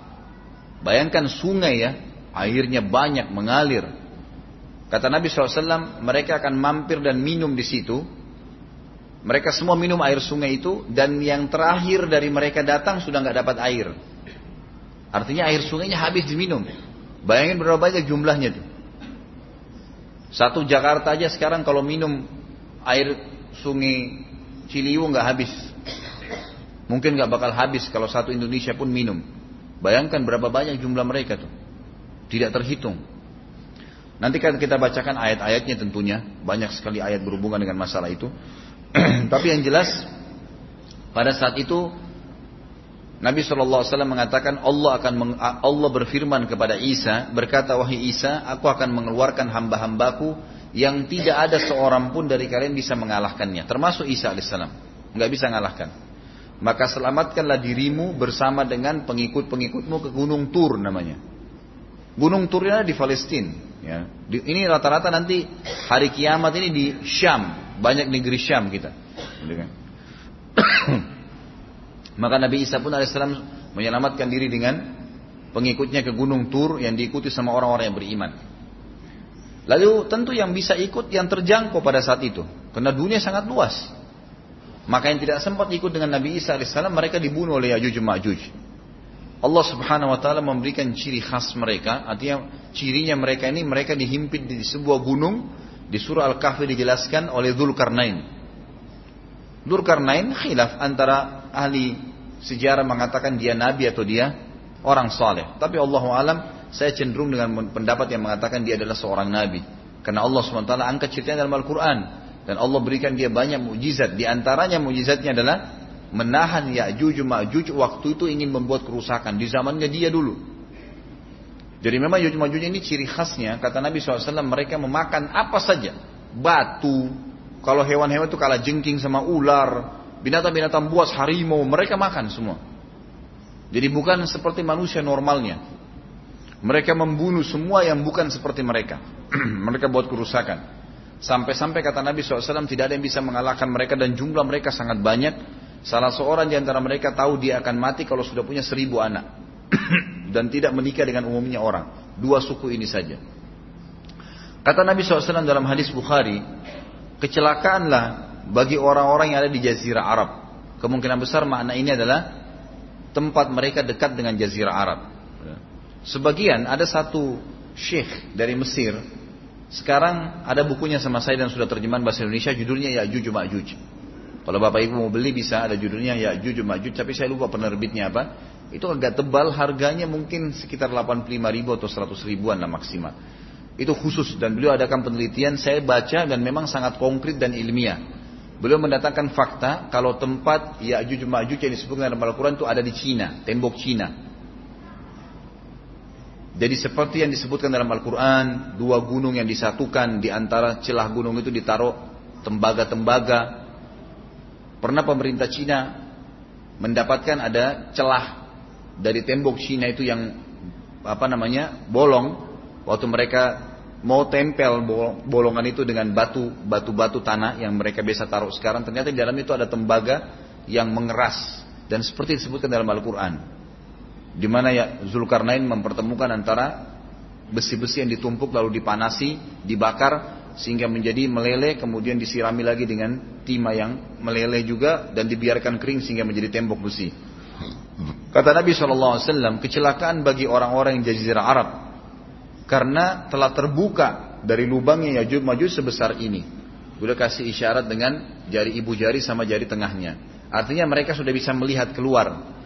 Bayangkan sungai ya, airnya banyak mengalir. Kata Nabi SAW, mereka akan mampir dan minum di situ. Mereka semua minum air sungai itu, dan yang terakhir dari mereka datang sudah nggak dapat air. Artinya air sungainya habis diminum. Bayangin berapa banyak jumlahnya tuh. Satu Jakarta aja sekarang kalau minum air sungai Ciliwung nggak habis. Mungkin nggak bakal habis kalau satu Indonesia pun minum. Bayangkan berapa banyak jumlah mereka tuh. Tidak terhitung. Nanti kan kita bacakan ayat-ayatnya tentunya. Banyak sekali ayat berhubungan dengan masalah itu. Tapi yang jelas pada saat itu Nabi SAW mengatakan Allah akan meng, Allah berfirman kepada Isa berkata wahai Isa aku akan mengeluarkan hamba-hambaku yang tidak ada seorang pun dari kalian bisa mengalahkannya termasuk Isa alaihissalam nggak bisa mengalahkan maka selamatkanlah dirimu bersama dengan pengikut-pengikutmu ke Gunung Tur namanya Gunung Tur ini di Palestina ya. ini rata-rata nanti hari kiamat ini di Syam banyak negeri Syam kita gitu kan? Maka Nabi Isa pun alaihissalam menyelamatkan diri dengan pengikutnya ke Gunung Tur yang diikuti sama orang-orang yang beriman. Lalu tentu yang bisa ikut yang terjangkau pada saat itu. Karena dunia sangat luas. Maka yang tidak sempat ikut dengan Nabi Isa alaihissalam mereka dibunuh oleh Yajuj Ma'juj. Allah subhanahu wa ta'ala memberikan ciri khas mereka. Artinya cirinya mereka ini mereka dihimpit di sebuah gunung. Di surah Al-Kahfi dijelaskan oleh Dzulkarnain. Dzulkarnain khilaf antara ahli sejarah mengatakan dia nabi atau dia orang soleh. Tapi Allah alam saya cenderung dengan pendapat yang mengatakan dia adalah seorang nabi. Karena Allah SWT angkat ceritanya dalam Al-Quran. Dan Allah berikan dia banyak mujizat. Di antaranya mujizatnya adalah menahan Ya'juj Ma'juj waktu itu ingin membuat kerusakan. Di zamannya dia dulu. Jadi memang Ya'juj Ma'juj ini ciri khasnya. Kata Nabi SAW mereka memakan apa saja. Batu. Kalau hewan-hewan itu kalah jengking sama ular binatang-binatang buas, harimau, mereka makan semua. Jadi bukan seperti manusia normalnya. Mereka membunuh semua yang bukan seperti mereka. mereka buat kerusakan. Sampai-sampai kata Nabi SAW tidak ada yang bisa mengalahkan mereka dan jumlah mereka sangat banyak. Salah seorang di antara mereka tahu dia akan mati kalau sudah punya seribu anak. dan tidak menikah dengan umumnya orang. Dua suku ini saja. Kata Nabi SAW dalam hadis Bukhari, kecelakaanlah bagi orang-orang yang ada di Jazirah Arab. Kemungkinan besar makna ini adalah tempat mereka dekat dengan Jazirah Arab. Sebagian ada satu syekh dari Mesir Sekarang ada bukunya sama saya dan sudah terjemahan bahasa Indonesia judulnya Ya'juj Ma'juj. Kalau Bapak Ibu mau beli bisa ada judulnya Ya'juj Ma'juj tapi saya lupa penerbitnya apa. Itu agak tebal harganya mungkin sekitar 85 ribu atau 100 ribuan lah maksimal. Itu khusus dan beliau adakan penelitian saya baca dan memang sangat konkret dan ilmiah. Beliau mendatangkan fakta kalau tempat Ya'juj Ma'juj yang disebutkan dalam Al-Quran itu ada di Cina, tembok Cina. Jadi seperti yang disebutkan dalam Al-Quran, dua gunung yang disatukan di antara celah gunung itu ditaruh tembaga-tembaga. Pernah pemerintah Cina mendapatkan ada celah dari tembok Cina itu yang apa namanya bolong. Waktu mereka mau tempel bolongan itu dengan batu batu-batu tanah yang mereka biasa taruh. Sekarang ternyata di dalam itu ada tembaga yang mengeras. Dan seperti disebutkan dalam Al-Quran di mana ya Zulkarnain mempertemukan antara besi-besi yang ditumpuk lalu dipanasi, dibakar sehingga menjadi meleleh kemudian disirami lagi dengan timah yang meleleh juga dan dibiarkan kering sehingga menjadi tembok besi. Kata Nabi SAW, kecelakaan bagi orang-orang yang jazirah Arab karena telah terbuka dari lubangnya Yajud Majud sebesar ini. Sudah kasih isyarat dengan jari ibu jari sama jari tengahnya. Artinya mereka sudah bisa melihat keluar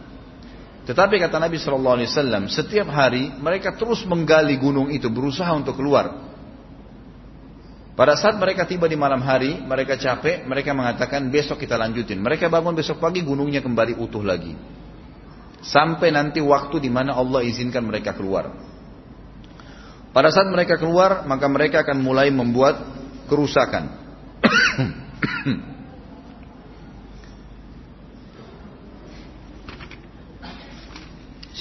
tetapi kata Nabi Shallallahu Alaihi Wasallam, setiap hari mereka terus menggali gunung itu, berusaha untuk keluar. Pada saat mereka tiba di malam hari, mereka capek, mereka mengatakan besok kita lanjutin. Mereka bangun besok pagi, gunungnya kembali utuh lagi. Sampai nanti waktu di mana Allah izinkan mereka keluar. Pada saat mereka keluar, maka mereka akan mulai membuat kerusakan.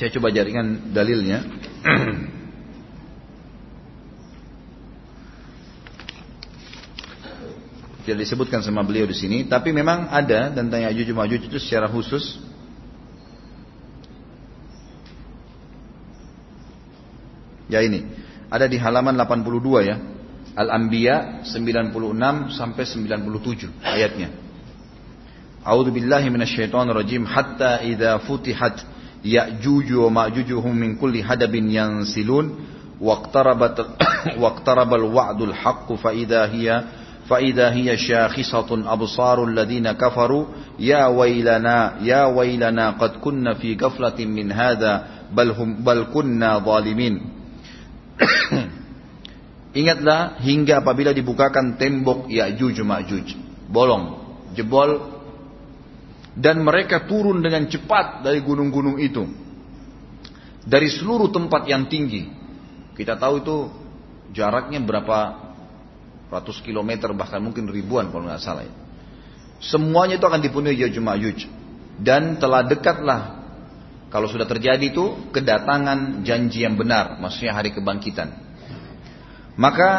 Saya coba jaringan dalilnya. Tidak disebutkan sama beliau di sini, tapi memang ada tentang Ya'juj Ma'juj itu secara khusus. Ya ini, ada di halaman 82 ya. Al-Anbiya 96 sampai 97 ayatnya. A'udzu billahi rajim hatta idza futihat Ya'juju wa ma'jujuhum min kulli hadabin yansilun waqtarabat waqtarabal wa'dul haqq, fa idza hiya fa idza hiya shakhisatun absarul ladina kafaru ya wailana ya wailana qad kunna fi ghaflatin min hadha bal hum bal kunna zalimin. Ingatlah hingga apabila dibukakan tembok Ya'juj Ma'juj, bolong, jebol dan mereka turun dengan cepat dari gunung-gunung itu. Dari seluruh tempat yang tinggi. Kita tahu itu jaraknya berapa ratus kilometer bahkan mungkin ribuan kalau nggak salah ya. semuanya itu akan dipenuhi Yajuj Ma'juj dan telah dekatlah kalau sudah terjadi itu kedatangan janji yang benar maksudnya hari kebangkitan. Maka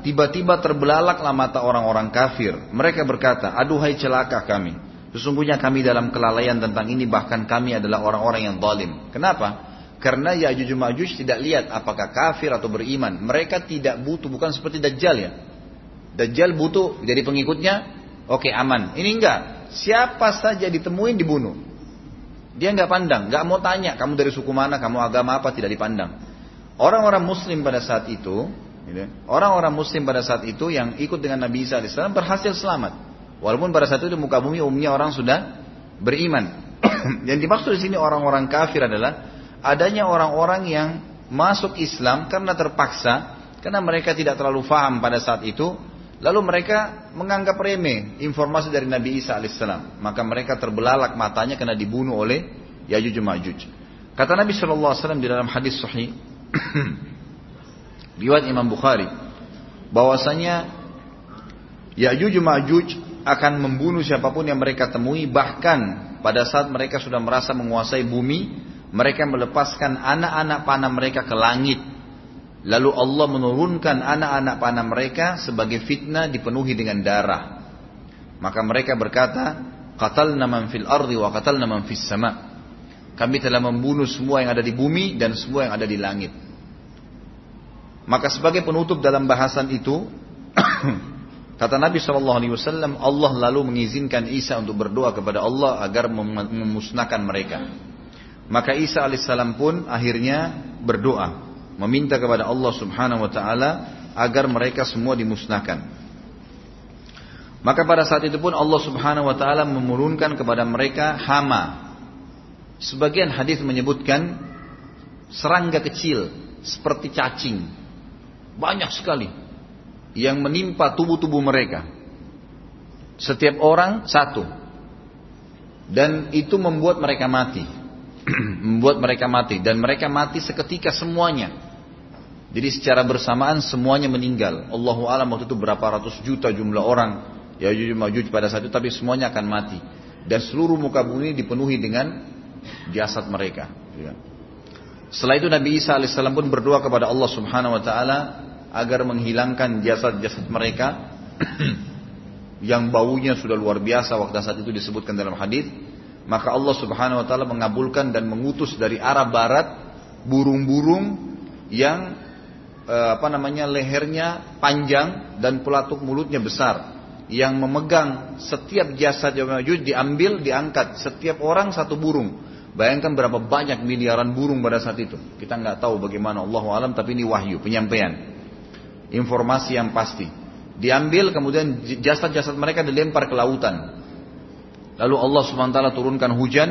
tiba-tiba terbelalaklah mata orang-orang kafir. Mereka berkata aduhai celaka kami Sesungguhnya kami dalam kelalaian tentang ini bahkan kami adalah orang-orang yang zalim. Kenapa? Karena Ya'juj Ma'juj tidak lihat apakah kafir atau beriman. Mereka tidak butuh, bukan seperti Dajjal ya. Dajjal butuh jadi pengikutnya, oke okay, aman. Ini enggak. Siapa saja ditemuin dibunuh. Dia enggak pandang, enggak mau tanya kamu dari suku mana, kamu agama apa tidak dipandang. Orang-orang Muslim pada saat itu, orang-orang Muslim pada saat itu yang ikut dengan Nabi Isa AS berhasil selamat. Walaupun pada saat itu di muka bumi umumnya orang sudah beriman. Yang dimaksud di sini orang-orang kafir adalah adanya orang-orang yang masuk Islam karena terpaksa, karena mereka tidak terlalu faham pada saat itu, lalu mereka menganggap remeh informasi dari Nabi Isa alaihissalam. Maka mereka terbelalak matanya karena dibunuh oleh Yajuj Majuj. Kata Nabi Shallallahu Alaihi Wasallam di dalam hadis Sahih, riwayat Imam Bukhari, bahwasanya Yajuj Majuj akan membunuh siapa pun yang mereka temui. Bahkan pada saat mereka sudah merasa menguasai bumi mereka melepaskan anak-anak panah mereka ke langit. Lalu Allah menurunkan anak-anak panah mereka sebagai fitnah dipenuhi dengan darah. Maka mereka berkata qatalna man fil ardi wa qatalna man fis sama. Kami telah membunuh semua yang ada di bumi dan semua yang ada di langit. Maka sebagai penutup dalam bahasan itu Kata Nabi Wasallam, Allah lalu mengizinkan Isa untuk berdoa kepada Allah agar memusnahkan mereka. Maka Isa alaihissalam pun akhirnya berdoa, meminta kepada Allah Subhanahu Wa Taala agar mereka semua dimusnahkan. Maka pada saat itu pun Allah Subhanahu wa taala memurunkan kepada mereka hama. Sebagian hadis menyebutkan serangga kecil seperti cacing. Banyak sekali yang menimpa tubuh-tubuh mereka. Setiap orang satu. Dan itu membuat mereka mati. membuat mereka mati dan mereka mati seketika semuanya. Jadi secara bersamaan semuanya meninggal. Allahu alam waktu itu berapa ratus juta jumlah orang ya Majuj pada saat itu tapi semuanya akan mati. Dan seluruh muka bumi dipenuhi dengan jasad mereka. Ya. Setelah itu Nabi Isa alaihissalam pun berdoa kepada Allah subhanahu wa taala agar menghilangkan jasad-jasad mereka yang baunya sudah luar biasa waktu saat itu disebutkan dalam hadis maka Allah Subhanahu wa taala mengabulkan dan mengutus dari arah barat burung-burung yang eh, apa namanya lehernya panjang dan pelatuk mulutnya besar yang memegang setiap jasad yang Ya'juj diambil diangkat. Setiap orang satu burung. Bayangkan berapa banyak miliaran burung pada saat itu. Kita nggak tahu bagaimana. Allah alam tapi ini wahyu penyampaian informasi yang pasti. Diambil kemudian jasad-jasad mereka dilempar ke lautan. Lalu Allah SWT turunkan hujan.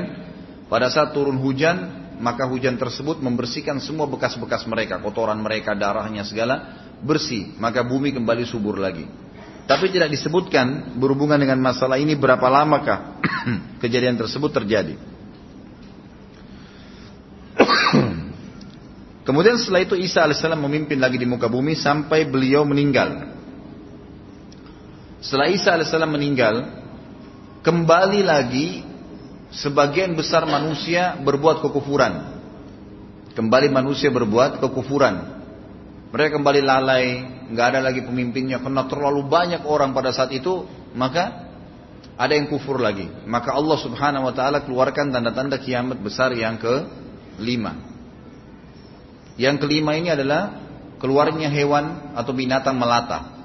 Pada saat turun hujan, maka hujan tersebut membersihkan semua bekas-bekas mereka, kotoran mereka, darahnya segala bersih. Maka bumi kembali subur lagi. Tapi tidak disebutkan berhubungan dengan masalah ini berapa lamakah kejadian tersebut terjadi. Kemudian setelah itu Isa alaihissalam memimpin lagi di muka bumi sampai beliau meninggal. Setelah Isa alaihissalam meninggal, kembali lagi sebagian besar manusia berbuat kekufuran. Kembali manusia berbuat kekufuran. Mereka kembali lalai, nggak ada lagi pemimpinnya karena terlalu banyak orang pada saat itu, maka ada yang kufur lagi. Maka Allah Subhanahu wa taala keluarkan tanda-tanda kiamat besar yang ke lima. Yang kelima ini adalah keluarnya hewan atau binatang melata.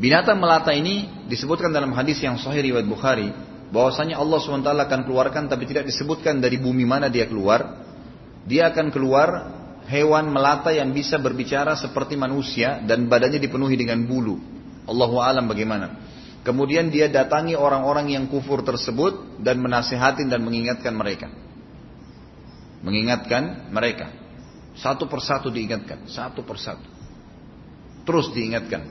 Binatang melata ini disebutkan dalam hadis yang sahih riwayat Bukhari bahwasanya Allah SWT akan keluarkan tapi tidak disebutkan dari bumi mana dia keluar. Dia akan keluar hewan melata yang bisa berbicara seperti manusia dan badannya dipenuhi dengan bulu. Allahu alam bagaimana. Kemudian dia datangi orang-orang yang kufur tersebut dan menasihatin dan mengingatkan mereka mengingatkan mereka. Satu persatu diingatkan, satu persatu. Terus diingatkan.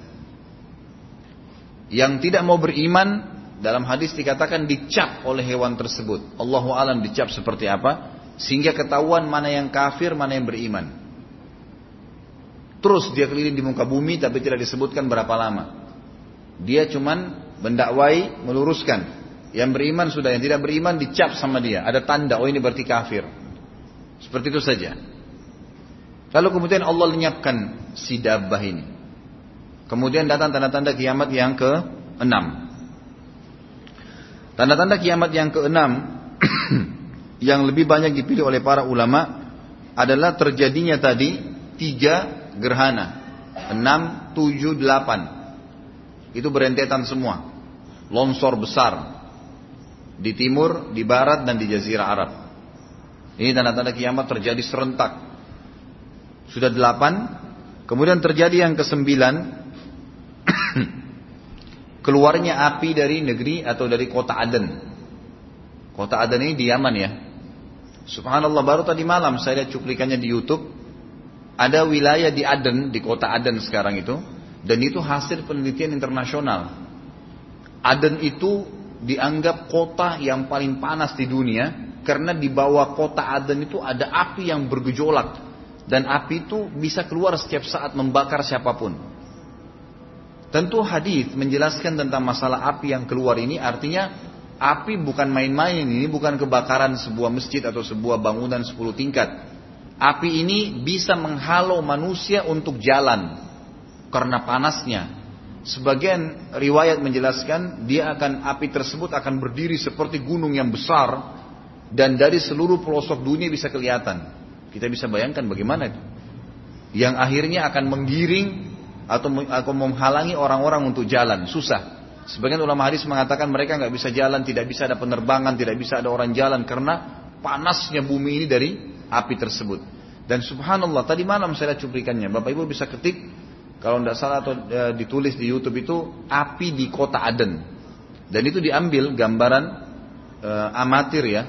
Yang tidak mau beriman dalam hadis dikatakan dicap oleh hewan tersebut. Allahu alam dicap seperti apa sehingga ketahuan mana yang kafir, mana yang beriman. Terus dia keliling di muka bumi tapi tidak disebutkan berapa lama. Dia cuman mendakwai, meluruskan. Yang beriman sudah, yang tidak beriman dicap sama dia. Ada tanda, oh ini berarti kafir. Seperti itu saja. Lalu kemudian Allah lenyapkan si dabbah ini. Kemudian datang tanda-tanda kiamat yang ke-6. Tanda-tanda kiamat yang ke-6 yang lebih banyak dipilih oleh para ulama adalah terjadinya tadi tiga gerhana. 6, 7, 8. Itu berentetan semua. Longsor besar. Di timur, di barat, dan di jazirah Arab. Ini tanda-tanda kiamat terjadi serentak. Sudah delapan. Kemudian terjadi yang kesembilan. keluarnya api dari negeri atau dari kota Aden. Kota Aden ini di Yaman ya. Subhanallah baru tadi malam saya lihat cuplikannya di YouTube. Ada wilayah di Aden, di kota Aden sekarang itu. Dan itu hasil penelitian internasional. Aden itu dianggap kota yang paling panas di dunia karena di bawah kota Aden itu ada api yang bergejolak. Dan api itu bisa keluar setiap saat membakar siapa pun. Tentu hadis menjelaskan tentang masalah api yang keluar ini artinya api bukan main-main ini bukan kebakaran sebuah masjid atau sebuah bangunan 10 tingkat. Api ini bisa menghalau manusia untuk jalan karena panasnya. Sebagian riwayat menjelaskan dia akan api tersebut akan berdiri seperti gunung yang besar dan dari seluruh pelosok dunia bisa kelihatan. Kita bisa bayangkan bagaimana itu. Yang akhirnya akan menggiring atau, menghalangi orang-orang untuk jalan, susah. Sebagian ulama hadis mengatakan mereka nggak bisa jalan, tidak bisa ada penerbangan, tidak bisa ada orang jalan karena panasnya bumi ini dari api tersebut. Dan subhanallah, tadi malam saya lihat cuplikannya. Bapak Ibu bisa ketik, kalau tidak salah atau e, ditulis di YouTube itu, api di kota Aden. Dan itu diambil gambaran e, amatir ya.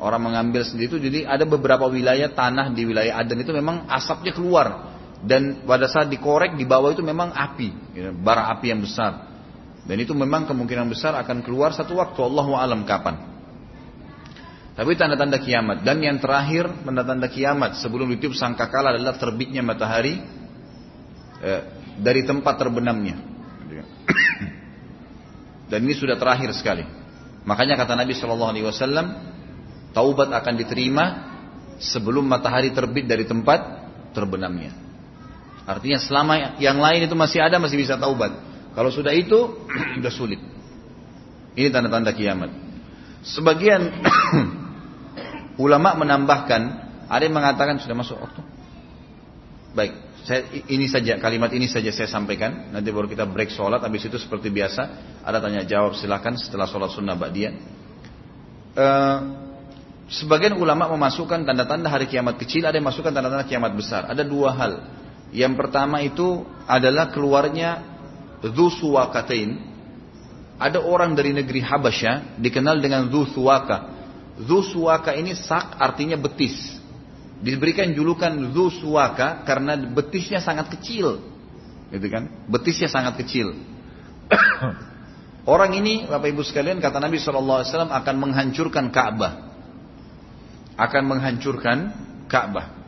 Orang mengambil sendiri itu, jadi ada beberapa wilayah tanah di wilayah Aden itu memang asapnya keluar. Dan pada saat dikorek di bawah itu memang api, ya, bara api yang besar. Dan itu memang kemungkinan besar akan keluar satu waktu, Allah alam kapan. Tapi tanda-tanda kiamat. Dan yang terakhir tanda-tanda kiamat sebelum ditiup sangkakala adalah terbitnya matahari eh, dari tempat terbenamnya. Dan ini sudah terakhir sekali. Makanya kata Nabi Wasallam, taubat akan diterima sebelum matahari terbit dari tempat terbenamnya. Artinya selama yang lain itu masih ada masih bisa taubat. Kalau sudah itu sudah sulit. Ini tanda-tanda kiamat. Sebagian Ulama menambahkan, ada yang mengatakan sudah masuk waktu. Baik, saya, ini saja kalimat ini saja saya sampaikan. Nanti baru kita break sholat. Habis itu seperti biasa ada tanya jawab silakan setelah sholat sunnah dia. Uh, sebagian ulama memasukkan tanda-tanda hari kiamat kecil, ada yang masukkan tanda-tanda kiamat besar. Ada dua hal. Yang pertama itu adalah keluarnya Dzusuwakatain. Ada orang dari negeri Habasyah dikenal dengan Dzusuwaka. Zusuwaka ini sak artinya betis. Diberikan julukan Zusuwaka karena betisnya sangat kecil. Gitu kan? Betisnya sangat kecil. Orang ini, Bapak Ibu sekalian, kata Nabi SAW akan menghancurkan Ka'bah. Akan menghancurkan Ka'bah.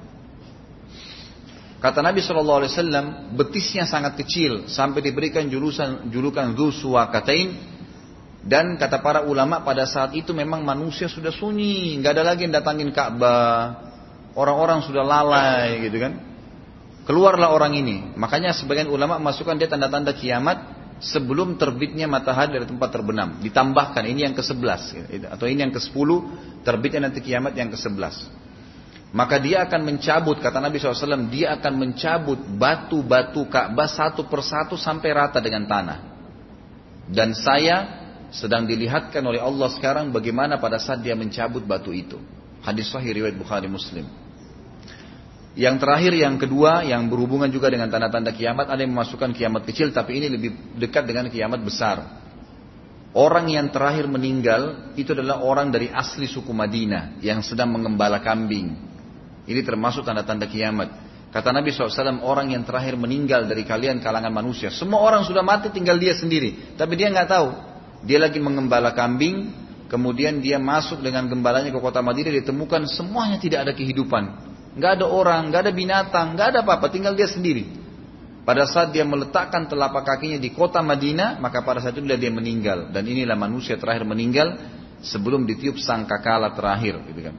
Kata Nabi SAW, betisnya sangat kecil sampai diberikan julukan julukan Zusuwakatain dan kata para ulama pada saat itu memang manusia sudah sunyi, nggak ada lagi yang datangin Ka'bah. Orang-orang sudah lalai gitu kan. Keluarlah orang ini. Makanya sebagian ulama masukkan dia tanda-tanda kiamat sebelum terbitnya matahari dari tempat terbenam. Ditambahkan ini yang ke-11 gitu. atau ini yang ke-10 terbitnya nanti kiamat yang ke-11. Maka dia akan mencabut, kata Nabi SAW, dia akan mencabut batu-batu Ka'bah satu persatu sampai rata dengan tanah. Dan saya sedang dilihatkan oleh Allah sekarang bagaimana pada saat dia mencabut batu itu. Hadis sahih riwayat Bukhari Muslim. Yang terakhir, yang kedua, yang berhubungan juga dengan tanda-tanda kiamat, ada yang memasukkan kiamat kecil, tapi ini lebih dekat dengan kiamat besar. Orang yang terakhir meninggal itu adalah orang dari asli suku Madinah yang sedang mengembala kambing. Ini termasuk tanda-tanda kiamat. Kata Nabi SAW, orang yang terakhir meninggal dari kalian kalangan manusia. Semua orang sudah mati, tinggal dia sendiri. Tapi dia nggak tahu. Dia lagi mengembala kambing, kemudian dia masuk dengan gembalanya ke kota Madinah, ditemukan semuanya tidak ada kehidupan. Nggak ada orang, nggak ada binatang, nggak ada apa-apa, tinggal dia sendiri. Pada saat dia meletakkan telapak kakinya di kota Madinah, maka pada saat itu dia meninggal. Dan inilah manusia terakhir meninggal sebelum ditiup sangkakala terakhir. Gitu kan.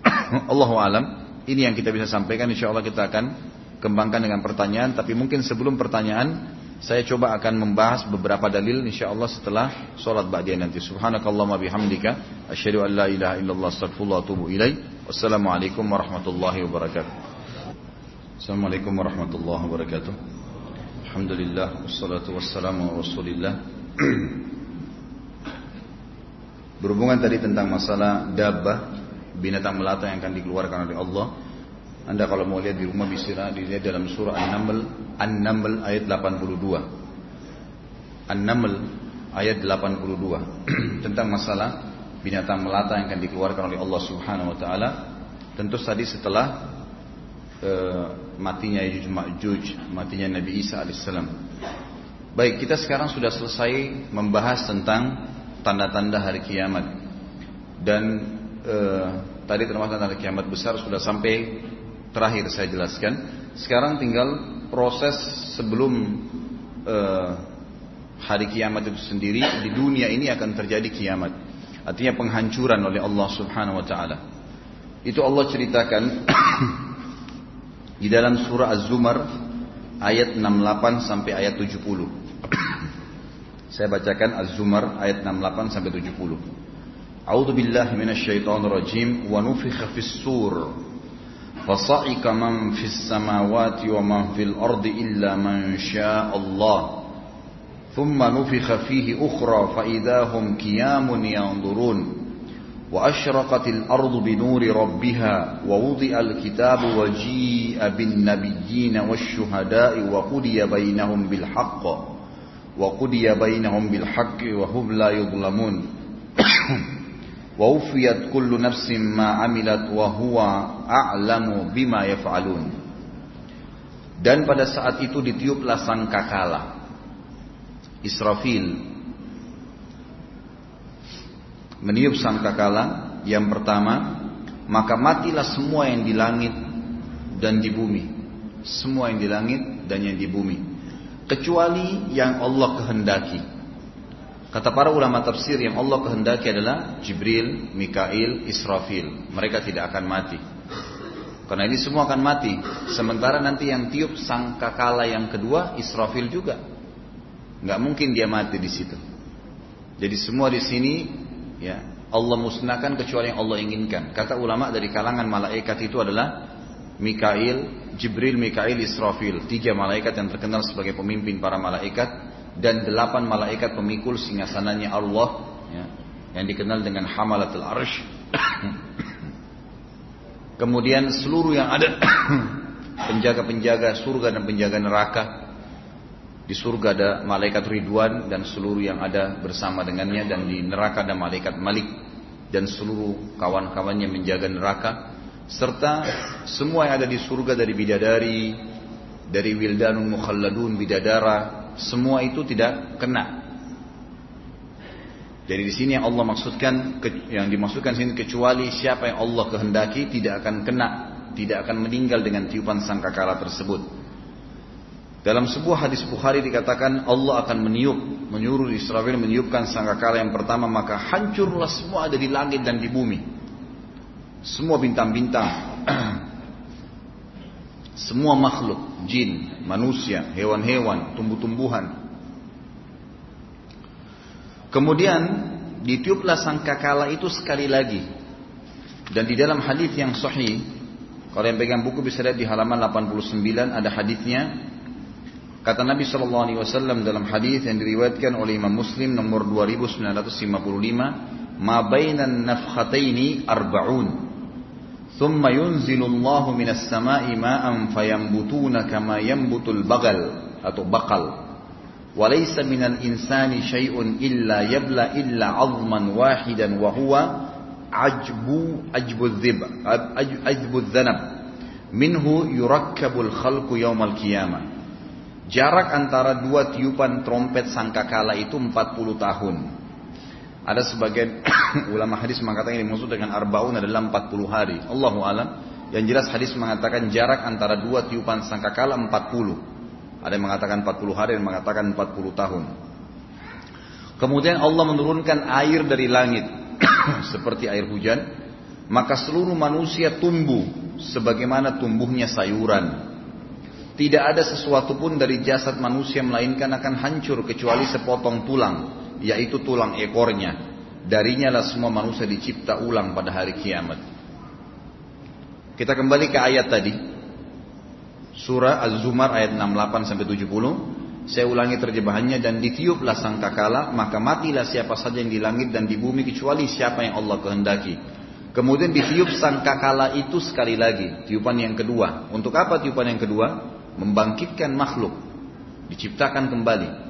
Allahu alam. Ini yang kita bisa sampaikan. Insya Allah kita akan kembangkan dengan pertanyaan. Tapi mungkin sebelum pertanyaan, saya coba akan membahas beberapa dalil insyaallah setelah sholat ba'diyah nanti. Subhanakallahumma bihamdika asyhadu an la ilaha illallah astaghfirullah wa atubu ilaik. Wassalamualaikum warahmatullahi wabarakatuh. Assalamualaikum warahmatullahi wabarakatuh. Alhamdulillah wassalatu wassalamu ala Rasulillah. Berhubungan tadi tentang masalah dabah binatang melata yang akan dikeluarkan oleh Allah anda kalau mau lihat di rumah bisa dilihat dalam surah An-Naml, An-Naml ayat 82. An-Naml ayat 82 tentang masalah binatang melata yang akan dikeluarkan oleh Allah Subhanahu wa taala. Tentu tadi setelah uh, matinya Yajuj Ma'juj, matinya Nabi Isa alaihissalam. Baik, kita sekarang sudah selesai membahas tentang tanda-tanda hari kiamat. Dan uh, tadi termasuk tanda kiamat besar sudah sampai terakhir saya jelaskan. Sekarang tinggal proses sebelum uh, hari kiamat itu sendiri di dunia ini akan terjadi kiamat. Artinya penghancuran oleh Allah Subhanahu wa taala. Itu Allah ceritakan di dalam surah Az-Zumar ayat 68 sampai ayat 70. Saya bacakan Az-Zumar ayat 68 sampai 70. A'udzu billahi minasyaitonir rajim wa nufikha fis sur فصعق من في السماوات ومن في الأرض إلا من شاء الله. ثم نفخ فيه أخرى فإذا هم كيام ينظرون. وأشرقت الأرض بنور ربها ووضع الكتاب وجيء بالنبيين والشهداء وقضي بينهم بالحق. وقضي بينهم بالحق وهم لا يظلمون. Wafiat kullu nafsim ma amilat wa huwa a'lamu bima yaf'alun dan pada saat itu ditiuplah sangkakala. Israfil meniup sangkakala. Yang pertama maka matilah semua yang di langit dan di bumi. Semua yang di langit dan yang di bumi. Kecuali yang Allah kehendaki. Kata para ulama tafsir yang Allah kehendaki adalah Jibril, Mikail, Israfil. Mereka tidak akan mati. Karena ini semua akan mati. Sementara nanti yang tiup sangkakala yang kedua Israfil juga. Nggak mungkin dia mati di situ. Jadi semua di sini ya Allah musnahkan kecuali yang Allah inginkan. Kata ulama dari kalangan malaikat itu adalah Mikail, Jibril, Mikail, Israfil. Tiga malaikat yang terkenal sebagai pemimpin para malaikat dan delapan malaikat pemikul singgasananya Allah ya, yang dikenal dengan Hamalatul Arsh. Kemudian seluruh yang ada penjaga-penjaga surga dan penjaga neraka di surga ada malaikat Ridwan dan seluruh yang ada bersama dengannya dan di neraka ada malaikat Malik dan seluruh kawan-kawannya menjaga neraka serta semua yang ada di surga dari bidadari dari wildanun mukhalladun bidadara semua itu tidak kena. Jadi di sini yang Allah maksudkan yang dimaksudkan sini kecuali siapa yang Allah kehendaki tidak akan kena tidak akan meninggal dengan tiupan sangkakala tersebut. Dalam sebuah hadis Bukhari dikatakan Allah akan meniup, menyuruh Israel meniupkan sangkakala yang pertama maka hancurlah semua ada di langit dan di bumi. Semua bintang-bintang, semua makhluk, jin, manusia, hewan-hewan, tumbuh-tumbuhan. Kemudian ditiuplah sangkakala itu sekali lagi. Dan di dalam hadis yang sahih, kalau yang pegang buku bisa lihat di halaman 89 ada hadisnya Kata Nabi Shallallahu Alaihi Wasallam dalam hadis yang diriwayatkan oleh Imam Muslim nomor 2955, "Ma bainan nafkhataini arba'un." ثم ينزل الله من السماء ماء فينبتون كما ينبت البغل atau bakal وليس من الإنسان شيء إلا يبلى إلا عظما واحدا وهو عجب عجب الذب عجب الذنب منه يركب الخلق يوم القيامة Jarak antara dua tiupan trompet sangkakala itu 40 tahun. Ada sebagian ulama hadis mengatakan ini maksud dengan arbaun adalah 40 hari. Allahu alam. Yang jelas hadis mengatakan jarak antara dua tiupan sangkakala 40. Ada yang mengatakan 40 hari dan mengatakan 40 tahun. Kemudian Allah menurunkan air dari langit seperti air hujan, maka seluruh manusia tumbuh sebagaimana tumbuhnya sayuran. Tidak ada sesuatu pun dari jasad manusia melainkan akan hancur kecuali sepotong tulang, yaitu tulang ekornya. Darinya lah semua manusia dicipta ulang pada hari kiamat. Kita kembali ke ayat tadi. Surah Az-Zumar ayat 68 sampai 70. Saya ulangi terjemahannya dan ditiuplah sangkakala maka matilah siapa saja yang di langit dan di bumi kecuali siapa yang Allah kehendaki. Kemudian ditiup sangkakala itu sekali lagi, tiupan yang kedua. Untuk apa tiupan yang kedua? membangkitkan makhluk, diciptakan kembali.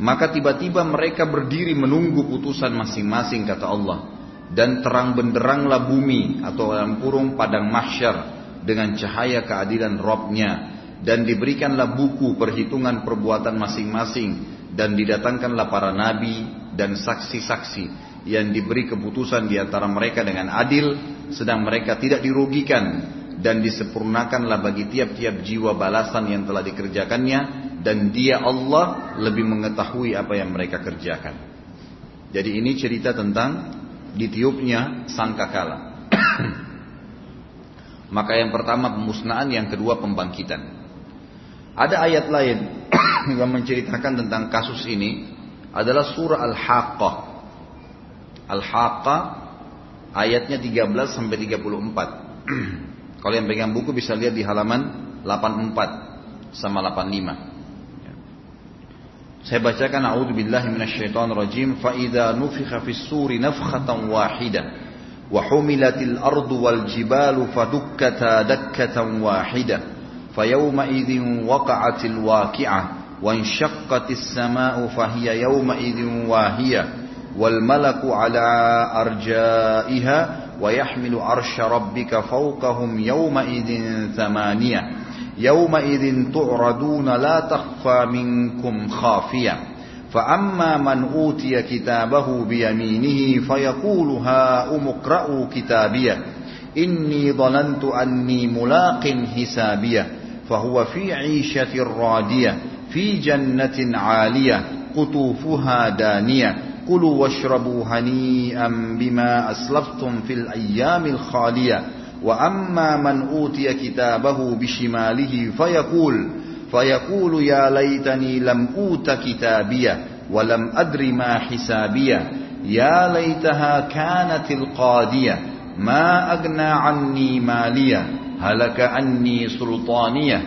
Maka tiba-tiba mereka berdiri menunggu putusan masing-masing kata Allah. Dan terang benderanglah bumi atau dalam kurung padang mahsyar dengan cahaya keadilan Robnya. Dan diberikanlah buku perhitungan perbuatan masing-masing. Dan didatangkanlah para nabi dan saksi-saksi yang diberi keputusan di antara mereka dengan adil sedang mereka tidak dirugikan. Dan disempurnakanlah bagi tiap-tiap jiwa balasan yang telah dikerjakannya dan dia Allah lebih mengetahui apa yang mereka kerjakan. Jadi ini cerita tentang ditiupnya sangkakala. Maka yang pertama pemusnahan, yang kedua pembangkitan. Ada ayat lain yang menceritakan tentang kasus ini adalah surah Al-Haqqah. Al-Haqqah ayatnya 13 sampai 34. Kalau yang pegang buku bisa lihat di halaman 84 sama 85. Saya bacakan a'udzubillahi minasyaitonir rajim fa idza nufikha fis suri nafkhatan wahidah وحملت الأرض والجبال فدكتا دكة واحدة فيومئذ وقعت الواقعة وانشقت السماء فهي يومئذ واهية والملك على أرجائها ويحمل عرش ربك فوقهم يومئذ ثمانية يومئذ تعرضون لا تخفى منكم خافية. فأما من أوتي كتابه بيمينه فيقول هاؤم اقرءوا كتابيه. إني ظننت أني ملاق حسابيه. فهو في عيشة رادية في جنة عالية قطوفها دانية. كلوا واشربوا هنيئا بما أسلفتم في الأيام الخالية. وأما من أوتي كتابه بشماله فيقول فيقول يا ليتني لم أوت كتابية ولم أدر ما حسابية يا ليتها كانت القادية ما أغنى عني مالية هلك عني سلطانية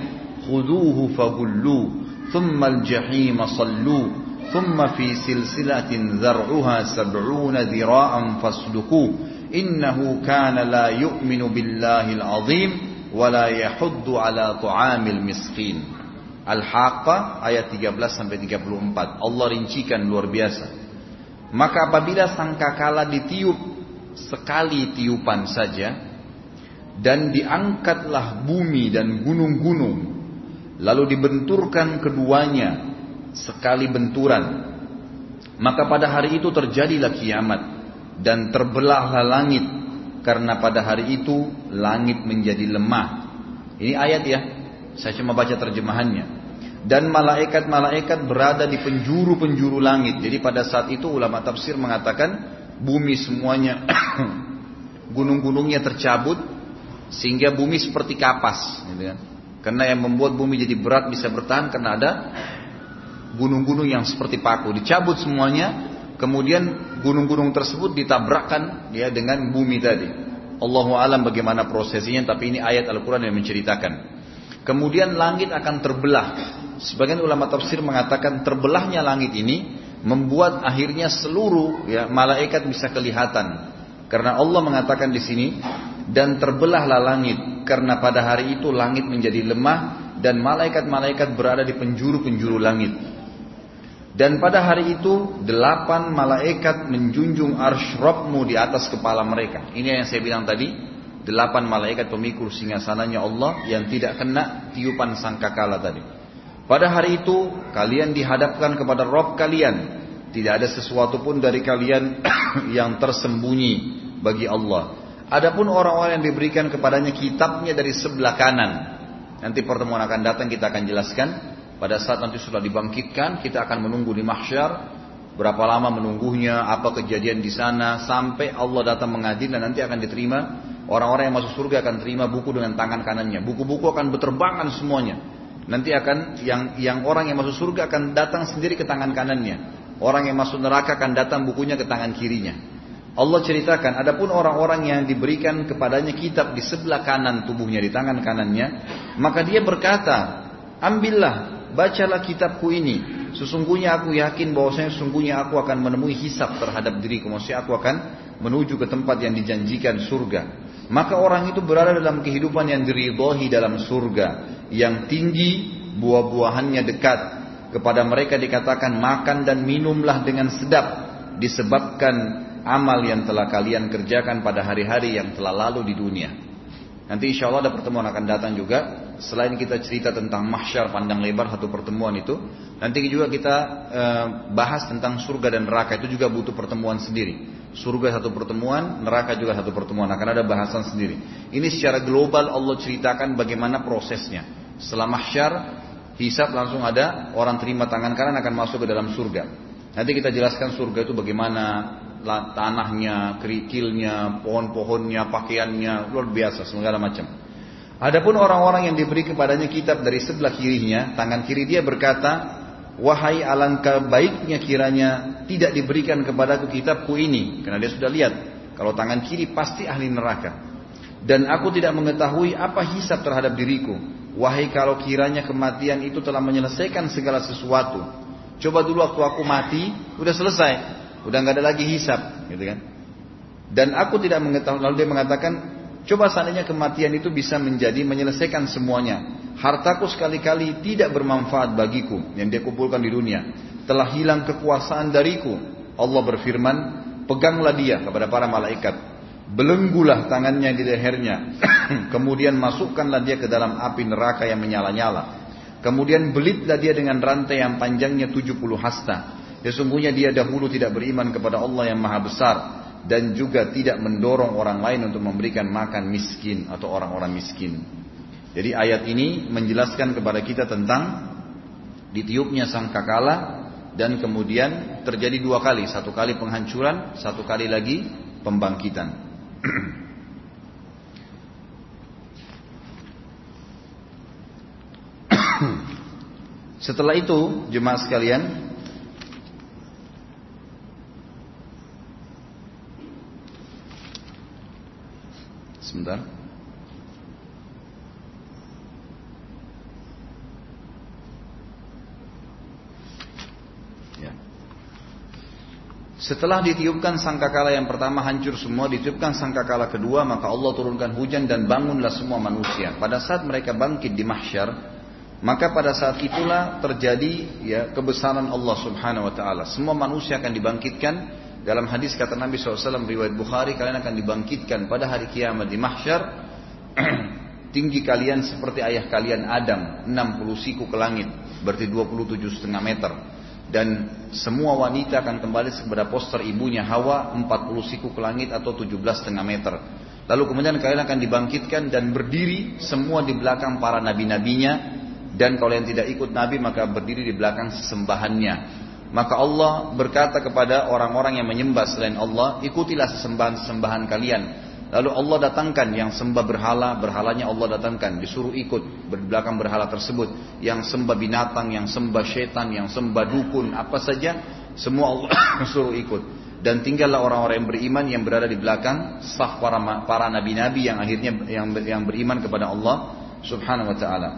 خذوه فغلوه ثم الجحيم صلوه ثم في سلسلة ذرعها سبعون ذراعا فاسلكوه innahu kana la yu'minu billahi azim wa la yahuddu ala ta'amil miskin. Al-Haqqah ayat 13 sampai 34. Allah rincikan luar biasa. Maka apabila sangkakala ditiup sekali tiupan saja dan diangkatlah bumi dan gunung-gunung lalu dibenturkan keduanya sekali benturan maka pada hari itu terjadilah kiamat dan terbelahlah langit karena pada hari itu langit menjadi lemah. Ini ayat ya. Saya cuma baca terjemahannya. Dan malaikat-malaikat berada di penjuru-penjuru langit. Jadi pada saat itu ulama tafsir mengatakan bumi semuanya gunung-gunungnya tercabut sehingga bumi seperti kapas. Gitu kan. Karena yang membuat bumi jadi berat bisa bertahan karena ada gunung-gunung yang seperti paku. Dicabut semuanya, kemudian gunung-gunung tersebut ditabrakkan ya dengan bumi tadi. Allahu alam bagaimana prosesinya, tapi ini ayat Al-Quran yang menceritakan. Kemudian langit akan terbelah. Sebagian ulama tafsir mengatakan terbelahnya langit ini membuat akhirnya seluruh ya malaikat bisa kelihatan. Karena Allah mengatakan di sini dan terbelahlah langit karena pada hari itu langit menjadi lemah dan malaikat-malaikat berada di penjuru-penjuru langit. Dan pada hari itu delapan malaikat menjunjung arsh Rabbmu di atas kepala mereka. Ini yang saya bilang tadi. Delapan malaikat pemikul singgasananya Allah yang tidak kena tiupan sangkakala tadi. Pada hari itu kalian dihadapkan kepada Rob kalian. Tidak ada sesuatu pun dari kalian yang tersembunyi bagi Allah. Adapun orang-orang yang diberikan kepadanya kitabnya dari sebelah kanan. Nanti pertemuan akan datang kita akan jelaskan. Pada saat nanti sudah dibangkitkan kita akan menunggu di mahsyar. Berapa lama menunggunya, apa kejadian di sana sampai Allah datang mengadil dan nanti akan diterima Orang-orang yang masuk surga akan terima buku dengan tangan kanannya. Buku-buku akan berterbangan semuanya. Nanti akan yang yang orang yang masuk surga akan datang sendiri ke tangan kanannya. Orang yang masuk neraka akan datang bukunya ke tangan kirinya. Allah ceritakan, adapun orang-orang yang diberikan kepadanya kitab di sebelah kanan tubuhnya, di tangan kanannya, maka dia berkata, ambillah, bacalah kitabku ini. Sesungguhnya aku yakin bahwasanya sesungguhnya aku akan menemui hisap terhadap diriku. Maksudnya aku akan menuju ke tempat yang dijanjikan surga. Maka orang itu berada dalam kehidupan yang diridhoi dalam surga yang tinggi, buah-buahannya dekat. Kepada mereka dikatakan makan dan minumlah dengan sedap disebabkan amal yang telah kalian kerjakan pada hari-hari yang telah lalu di dunia. Nanti insya Allah ada pertemuan akan datang juga. Selain kita cerita tentang mahsyar pandang lebar satu pertemuan itu, nanti juga kita e, bahas tentang surga dan neraka itu juga butuh pertemuan sendiri. Surga satu pertemuan, neraka juga satu pertemuan. Akan ada bahasan sendiri. Ini secara global Allah ceritakan bagaimana prosesnya. Setelah mahsyar, hisab langsung ada, orang terima tangan kanan akan masuk ke dalam surga. Nanti kita jelaskan surga itu bagaimana tanahnya, kerikilnya, pohon-pohonnya, pakaiannya, luar biasa, segala macam. Adapun orang-orang yang diberi kepadanya kitab dari sebelah kirinya, tangan kiri dia berkata, Wahai alangkah baiknya kiranya tidak diberikan kepadaku kitabku ini. Karena dia sudah lihat. Kalau tangan kiri pasti ahli neraka. Dan aku tidak mengetahui apa hisap terhadap diriku. Wahai kalau kiranya kematian itu telah menyelesaikan segala sesuatu. Coba dulu waktu aku mati, udah selesai. Udah nggak ada lagi hisap. Gitu kan. Dan aku tidak mengetahui. Lalu dia mengatakan, coba seandainya kematian itu bisa menjadi menyelesaikan semuanya. Hartaku sekali-kali tidak bermanfaat bagiku yang dia kumpulkan di dunia. Telah hilang kekuasaan dariku. Allah berfirman, peganglah dia kepada para malaikat. Belenggulah tangannya di lehernya. Kemudian masukkanlah dia ke dalam api neraka yang menyala-nyala. Kemudian belitlah dia dengan rantai yang panjangnya 70 hasta. Sesungguhnya dia dahulu tidak beriman kepada Allah yang maha besar. Dan juga tidak mendorong orang lain untuk memberikan makan miskin atau orang-orang miskin. Jadi ayat ini menjelaskan kepada kita tentang ditiupnya sang kakala dan kemudian terjadi dua kali. Satu kali penghancuran, satu kali lagi pembangkitan. Setelah itu, jemaah sekalian, sebentar. Ya. Setelah ditiupkan sangkakala yang pertama hancur semua, ditiupkan sangkakala kedua, maka Allah turunkan hujan dan bangunlah semua manusia. Pada saat mereka bangkit di mahsyar, maka pada saat itulah terjadi ya kebesaran Allah Subhanahu wa taala. Semua manusia akan dibangkitkan dalam hadis kata Nabi SAW riwayat Bukhari kalian akan dibangkitkan pada hari kiamat di mahsyar. Tinggi kalian seperti ayah kalian Adam 60 siku ke langit berarti 27 setengah meter. Dan semua wanita akan kembali kepada poster ibunya Hawa 40 siku ke langit atau 17 setengah meter. Lalu kemudian kalian akan dibangkitkan dan berdiri semua di belakang para nabi-nabinya. Dan kalau yang tidak ikut Nabi maka berdiri di belakang sesembahannya. Maka Allah berkata kepada orang-orang yang menyembah selain Allah, ikutilah sesembahan-sesembahan kalian. Lalu Allah datangkan yang sembah berhala, berhalanya Allah datangkan, disuruh ikut di belakang berhala tersebut. Yang sembah binatang, yang sembah setan, yang sembah dukun, apa saja, semua Allah suruh ikut. Dan tinggallah orang-orang yang beriman yang berada di belakang sah para para nabi-nabi yang akhirnya yang yang beriman kepada Allah Subhanahu wa taala.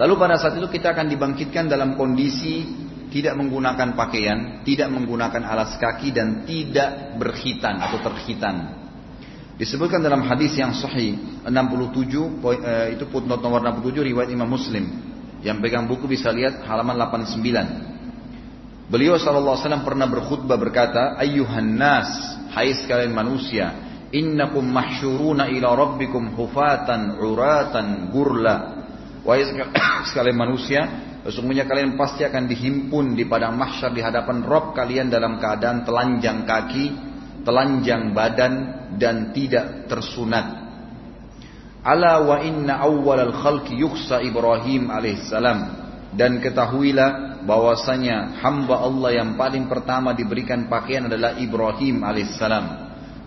Lalu pada saat itu kita akan dibangkitkan dalam kondisi tidak menggunakan pakaian, tidak menggunakan alas kaki dan tidak berkhitan atau terkhitan. Disebutkan dalam hadis yang sahih 67 eh, itu footnote nomor 67 riwayat Imam Muslim. Yang pegang buku bisa lihat halaman 89. Beliau SAW pernah berkhutbah berkata, Ayyuhan nas, hai sekalian manusia, innakum mahsyuruna ila rabbikum hufatan, uratan, gurla, Wahai sekalian manusia, sesungguhnya kalian pasti akan dihimpun di padang mahsyar di hadapan Rob kalian dalam keadaan telanjang kaki, telanjang badan dan tidak tersunat. Ala wa inna awwal al-khalqi yuksa Ibrahim alaihissalam dan ketahuilah bahwasanya hamba Allah yang paling pertama diberikan pakaian adalah Ibrahim alaihissalam.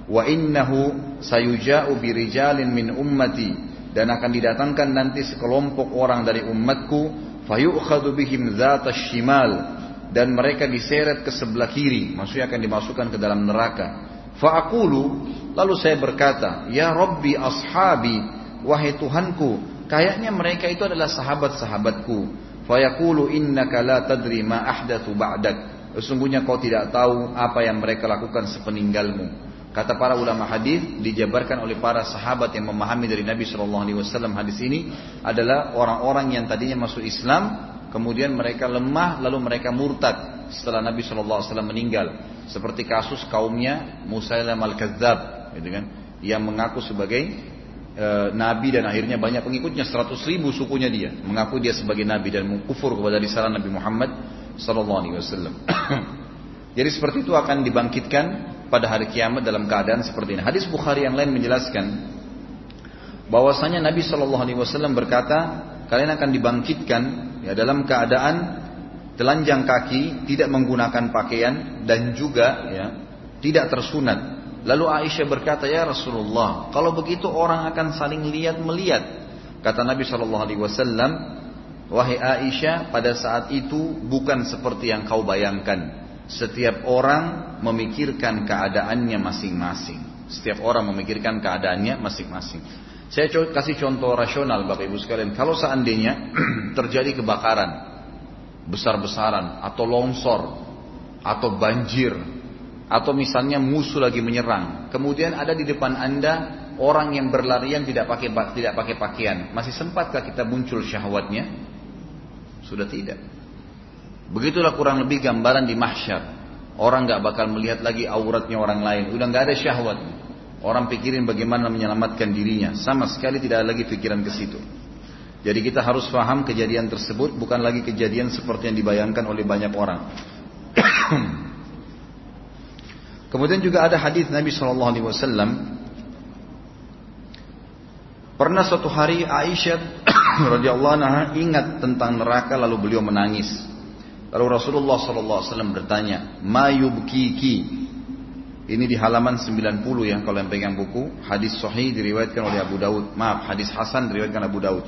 Wa innahu sayuja'u birijalin min ummati dan akan didatangkan nanti sekelompok orang dari umatku fayu'khadhu bihim dzatash shimal dan mereka diseret ke sebelah kiri maksudnya akan dimasukkan ke dalam neraka. Fa'aqulu lalu saya berkata ya rabbi ashabi wahai tuhanku kayaknya mereka itu adalah sahabat-sahabatku. Fayaqulu innaka la tadri ma ahdathu ba'dak. Sesungguhnya kau tidak tahu apa yang mereka lakukan sepeninggalmu Kata para ulama hadis dijabarkan oleh para sahabat yang memahami dari Nabi Shallallahu Alaihi Wasallam hadis ini adalah orang-orang yang tadinya masuk Islam, kemudian mereka lemah lalu mereka murtad setelah Nabi Shallallahu Alaihi Wasallam meninggal. Seperti kasus kaumnya Musailam al Kadzab, gitu kan, yang mengaku sebagai e, nabi dan akhirnya banyak pengikutnya 100 ribu sukunya dia mengaku dia sebagai nabi dan mengkufur kepada risalah Nabi Muhammad Shallallahu Alaihi Wasallam. Jadi seperti itu akan dibangkitkan pada hari kiamat dalam keadaan seperti ini. Hadis Bukhari yang lain menjelaskan bahwasanya Nabi Shallallahu Alaihi Wasallam berkata, kalian akan dibangkitkan ya dalam keadaan telanjang kaki, tidak menggunakan pakaian dan juga ya tidak tersunat. Lalu Aisyah berkata, ya Rasulullah, kalau begitu orang akan saling lihat melihat. Kata Nabi Shallallahu Alaihi Wasallam, wahai Aisyah, pada saat itu bukan seperti yang kau bayangkan. Setiap orang memikirkan keadaannya masing-masing. Setiap orang memikirkan keadaannya masing-masing. Saya kasih contoh rasional Bapak Ibu sekalian. Kalau seandainya terjadi kebakaran besar-besaran atau longsor atau banjir atau misalnya musuh lagi menyerang, kemudian ada di depan anda orang yang berlarian tidak pakai tidak pakai pakaian, masih sempatkah kita muncul syahwatnya? Sudah tidak. Begitulah kurang lebih gambaran di mahsyar. Orang nggak bakal melihat lagi auratnya orang lain, udah nggak ada syahwat. Orang pikirin bagaimana menyelamatkan dirinya, sama sekali tidak ada lagi pikiran ke situ. Jadi kita harus paham kejadian tersebut bukan lagi kejadian seperti yang dibayangkan oleh banyak orang. Kemudian juga ada hadis Nabi Shallallahu Alaihi Wasallam. Pernah suatu hari Aisyah radhiyallahu anha ingat tentang neraka lalu beliau menangis. Lalu Rasulullah Wasallam bertanya, "Ma yubkiki?" Ini di halaman 90 ya kalau yang pegang buku. Hadis sahih diriwayatkan oleh Abu Daud. Maaf, hadis Hasan diriwayatkan Abu Daud.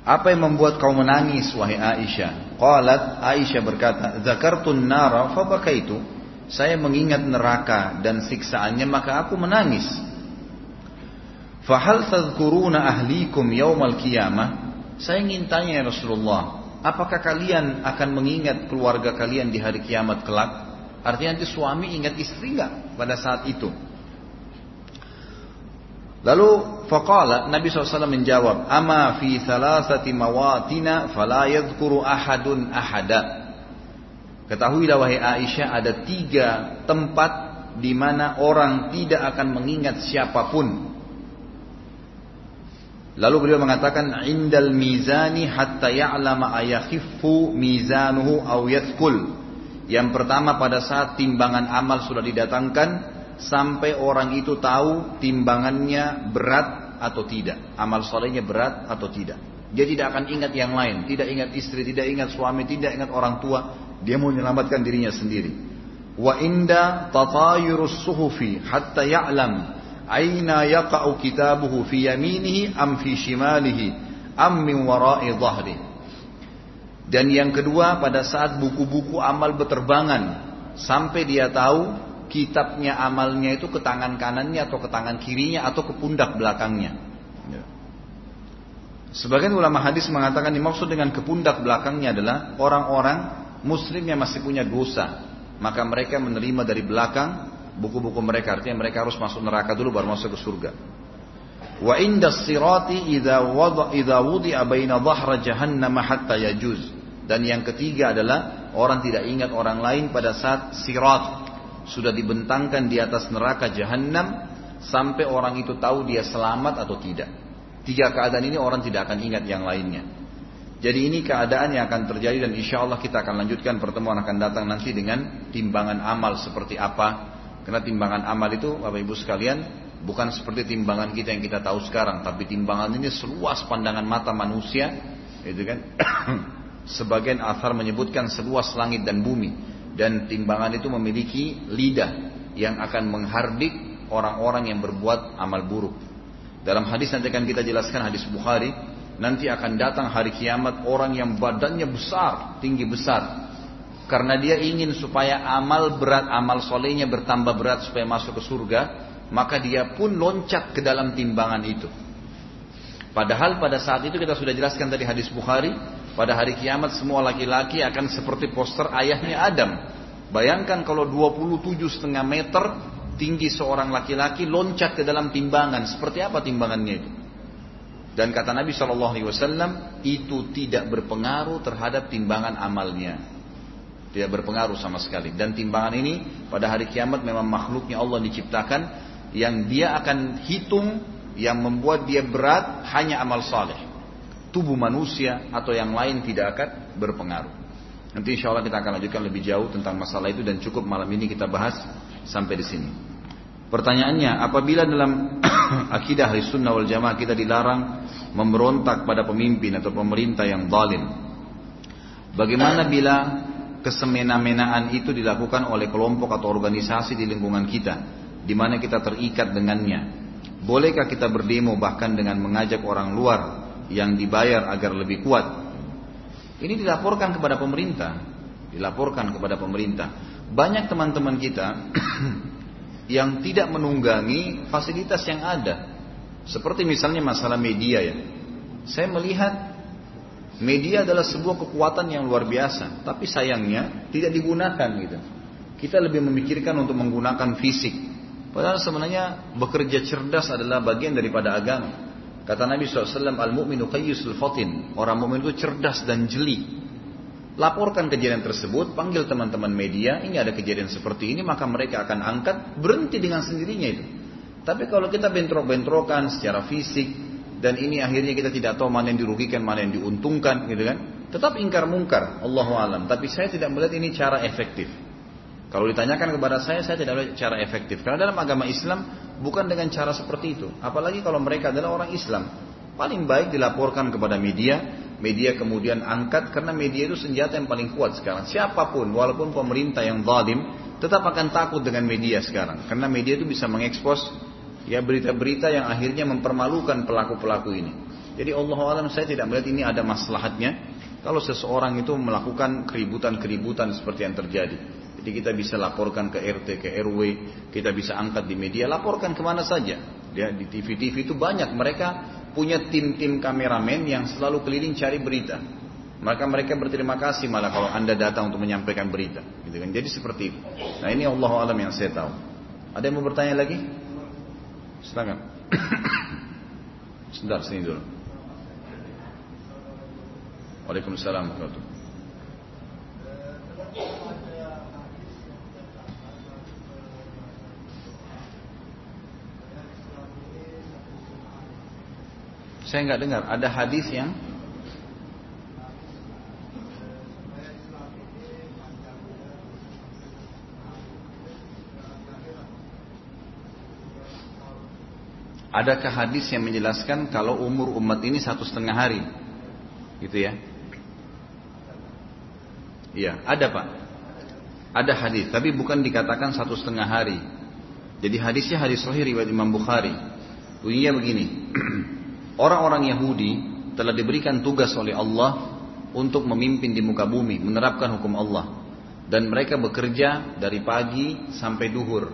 Apa yang membuat kau menangis wahai Aisyah? Qalat Aisyah berkata, "Dzakartun nara fabakaitu." Saya mengingat neraka dan siksaannya maka aku menangis. Fahal tadhkuruna ahlikum yaumal qiyamah? Saya ingin tanya ya Rasulullah, apakah kalian akan mengingat keluarga kalian di hari kiamat kelak? Artinya nanti suami ingat istri enggak pada saat itu? Lalu faqala Nabi SAW menjawab, "Ama fi thalathati mawatina fala yadhkuru ahadun ahada." Ketahuilah wahai Aisyah ada tiga tempat di mana orang tidak akan mengingat siapa pun. Lalu beliau mengatakan indal mizani hatta ya'lama ayakhiffu mizanuhu aw yathqul. Yang pertama pada saat timbangan amal sudah didatangkan sampai orang itu tahu timbangannya berat atau tidak, amal solehnya berat atau tidak. Dia tidak akan ingat yang lain, tidak ingat istri, tidak ingat suami, tidak ingat orang tua. Dia mau menyelamatkan dirinya sendiri. Wa inda tatayurus suhufi hatta ya'lam aina yaqa'u kitabuhu fi yaminihi am fi shimalihi am min wara'i dhahri. Dan yang kedua pada saat buku-buku amal berterbangan sampai dia tahu kitabnya amalnya itu ke tangan kanannya atau ke tangan kirinya atau ke pundak belakangnya. Ya. Sebagian ulama hadis mengatakan dimaksud dengan ke pundak belakangnya adalah orang-orang muslim yang masih punya dosa. Maka mereka menerima dari belakang buku-buku mereka. Artinya mereka harus masuk neraka dulu baru masuk ke surga. Wa inda sirati idza wada idza wudi'a baina dhahra jahannam hatta yajuz. Dan yang ketiga adalah orang tidak ingat orang lain pada saat sirat sudah dibentangkan di atas neraka jahanam sampai orang itu tahu dia selamat atau tidak. Tiga keadaan ini orang tidak akan ingat yang lainnya. Jadi ini keadaan yang akan terjadi dan insya Allah kita akan lanjutkan pertemuan akan datang nanti dengan timbangan amal seperti apa. Karena timbangan amal itu Bapak Ibu sekalian bukan seperti timbangan kita yang kita tahu sekarang, tapi timbangan ini seluas pandangan mata manusia, itu kan. Sebagian asar menyebutkan seluas langit dan bumi dan timbangan itu memiliki lidah yang akan menghardik orang-orang yang berbuat amal buruk. Dalam hadis nanti akan kita jelaskan hadis Bukhari, nanti akan datang hari kiamat orang yang badannya besar, tinggi besar. Karena dia ingin supaya amal berat, amal solehnya bertambah berat supaya masuk ke surga, maka dia pun loncat ke dalam timbangan itu. Padahal pada saat itu kita sudah jelaskan tadi hadis Bukhari, pada hari kiamat semua laki-laki akan seperti poster ayahnya Adam. Bayangkan kalau 27 setengah meter tinggi seorang laki-laki loncat ke dalam timbangan, seperti apa timbangannya itu? Dan kata Nabi Shallallahu Alaihi Wasallam itu tidak berpengaruh terhadap timbangan amalnya, tidak berpengaruh sama sekali. Dan timbangan ini pada hari kiamat memang makhluknya Allah diciptakan yang dia akan hitung yang membuat dia berat hanya amal saleh. Tubuh manusia atau yang lain tidak akan berpengaruh. Nanti insya Allah kita akan lanjutkan lebih jauh tentang masalah itu dan cukup malam ini kita bahas sampai di sini. Pertanyaannya, apabila dalam akidah hari sunnah wal jamaah kita dilarang memberontak pada pemimpin atau pemerintah yang zalim, bagaimana bila kesemena-menaan itu dilakukan oleh kelompok atau organisasi di lingkungan kita, di mana kita terikat dengannya, Bolehkah kita berdemo bahkan dengan mengajak orang luar yang dibayar agar lebih kuat? Ini dilaporkan kepada pemerintah, dilaporkan kepada pemerintah. Banyak teman-teman kita yang tidak menunggangi fasilitas yang ada. Seperti misalnya masalah media ya. Saya melihat media adalah sebuah kekuatan yang luar biasa, tapi sayangnya tidak digunakan gitu. kita lebih memikirkan untuk menggunakan fisik. Padahal sebenarnya bekerja cerdas adalah bagian daripada agama. Kata Nabi SAW, Al-mu'minu qayyusul fatin. Orang mukmin itu cerdas dan jeli. Laporkan kejadian tersebut, panggil teman-teman media, ini ada kejadian seperti ini, maka mereka akan angkat, berhenti dengan sendirinya itu. Tapi kalau kita bentrok-bentrokan secara fisik, dan ini akhirnya kita tidak tahu mana yang dirugikan, mana yang diuntungkan, gitu kan? Tetap ingkar mungkar, Allah alam. Tapi saya tidak melihat ini cara efektif. Kalau ditanyakan kepada saya, saya tidak melihat cara efektif. Karena dalam agama Islam bukan dengan cara seperti itu. Apalagi kalau mereka adalah orang Islam. Paling baik dilaporkan kepada media, media kemudian angkat karena media itu senjata yang paling kuat sekarang. Siapa pun, walaupun pemerintah yang zalim, tetap akan takut dengan media sekarang. Karena media itu bisa mengekspos ya berita-berita yang akhirnya mempermalukan pelaku-pelaku ini. Jadi Allah alam saya tidak melihat ini ada maslahatnya kalau seseorang itu melakukan keributan-keributan seperti yang terjadi. Jadi kita bisa laporkan ke RT, ke RW, kita bisa angkat di media, laporkan ke mana saja. Ya, di TV-TV itu banyak mereka punya tim-tim kameramen yang selalu keliling cari berita. Maka mereka berterima kasih malah kalau anda datang untuk menyampaikan berita. Gitu kan. Jadi seperti itu. Nah ini Allah alam yang saya tahu. Ada yang mau bertanya lagi? Silakan. Sebentar sini dulu. Waalaikumsalam warahmatullahi Saya nggak dengar. Ada hadis yang Adakah hadis yang menjelaskan kalau umur umat ini satu setengah hari? Gitu ya. Iya, ada pak. Ada hadis, tapi bukan dikatakan satu setengah hari. Jadi hadisnya hadis sahih riwayat Imam Bukhari. Bunyinya begini. Orang-orang Yahudi telah diberikan tugas oleh Allah untuk memimpin di muka bumi, menerapkan hukum Allah. Dan mereka bekerja dari pagi sampai duhur.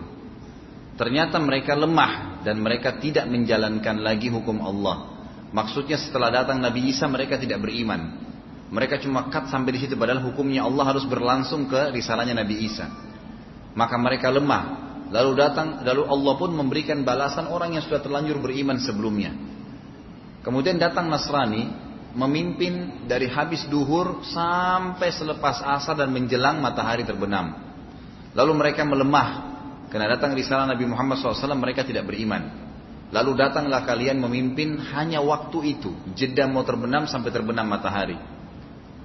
Ternyata mereka lemah dan mereka tidak menjalankan lagi hukum Allah. Maksudnya setelah datang Nabi Isa mereka tidak beriman. Mereka cuma cut sampai di situ padahal hukumnya Allah harus berlangsung ke risalahnya Nabi Isa. Maka mereka lemah. Lalu datang, lalu Allah pun memberikan balasan orang yang sudah terlanjur beriman sebelumnya. Kemudian datang Nasrani memimpin dari habis duhur sampai selepas asar dan menjelang matahari terbenam. Lalu mereka melemah karena datang risalah Nabi Muhammad SAW mereka tidak beriman. Lalu datanglah kalian memimpin hanya waktu itu, jeda mau terbenam sampai terbenam matahari.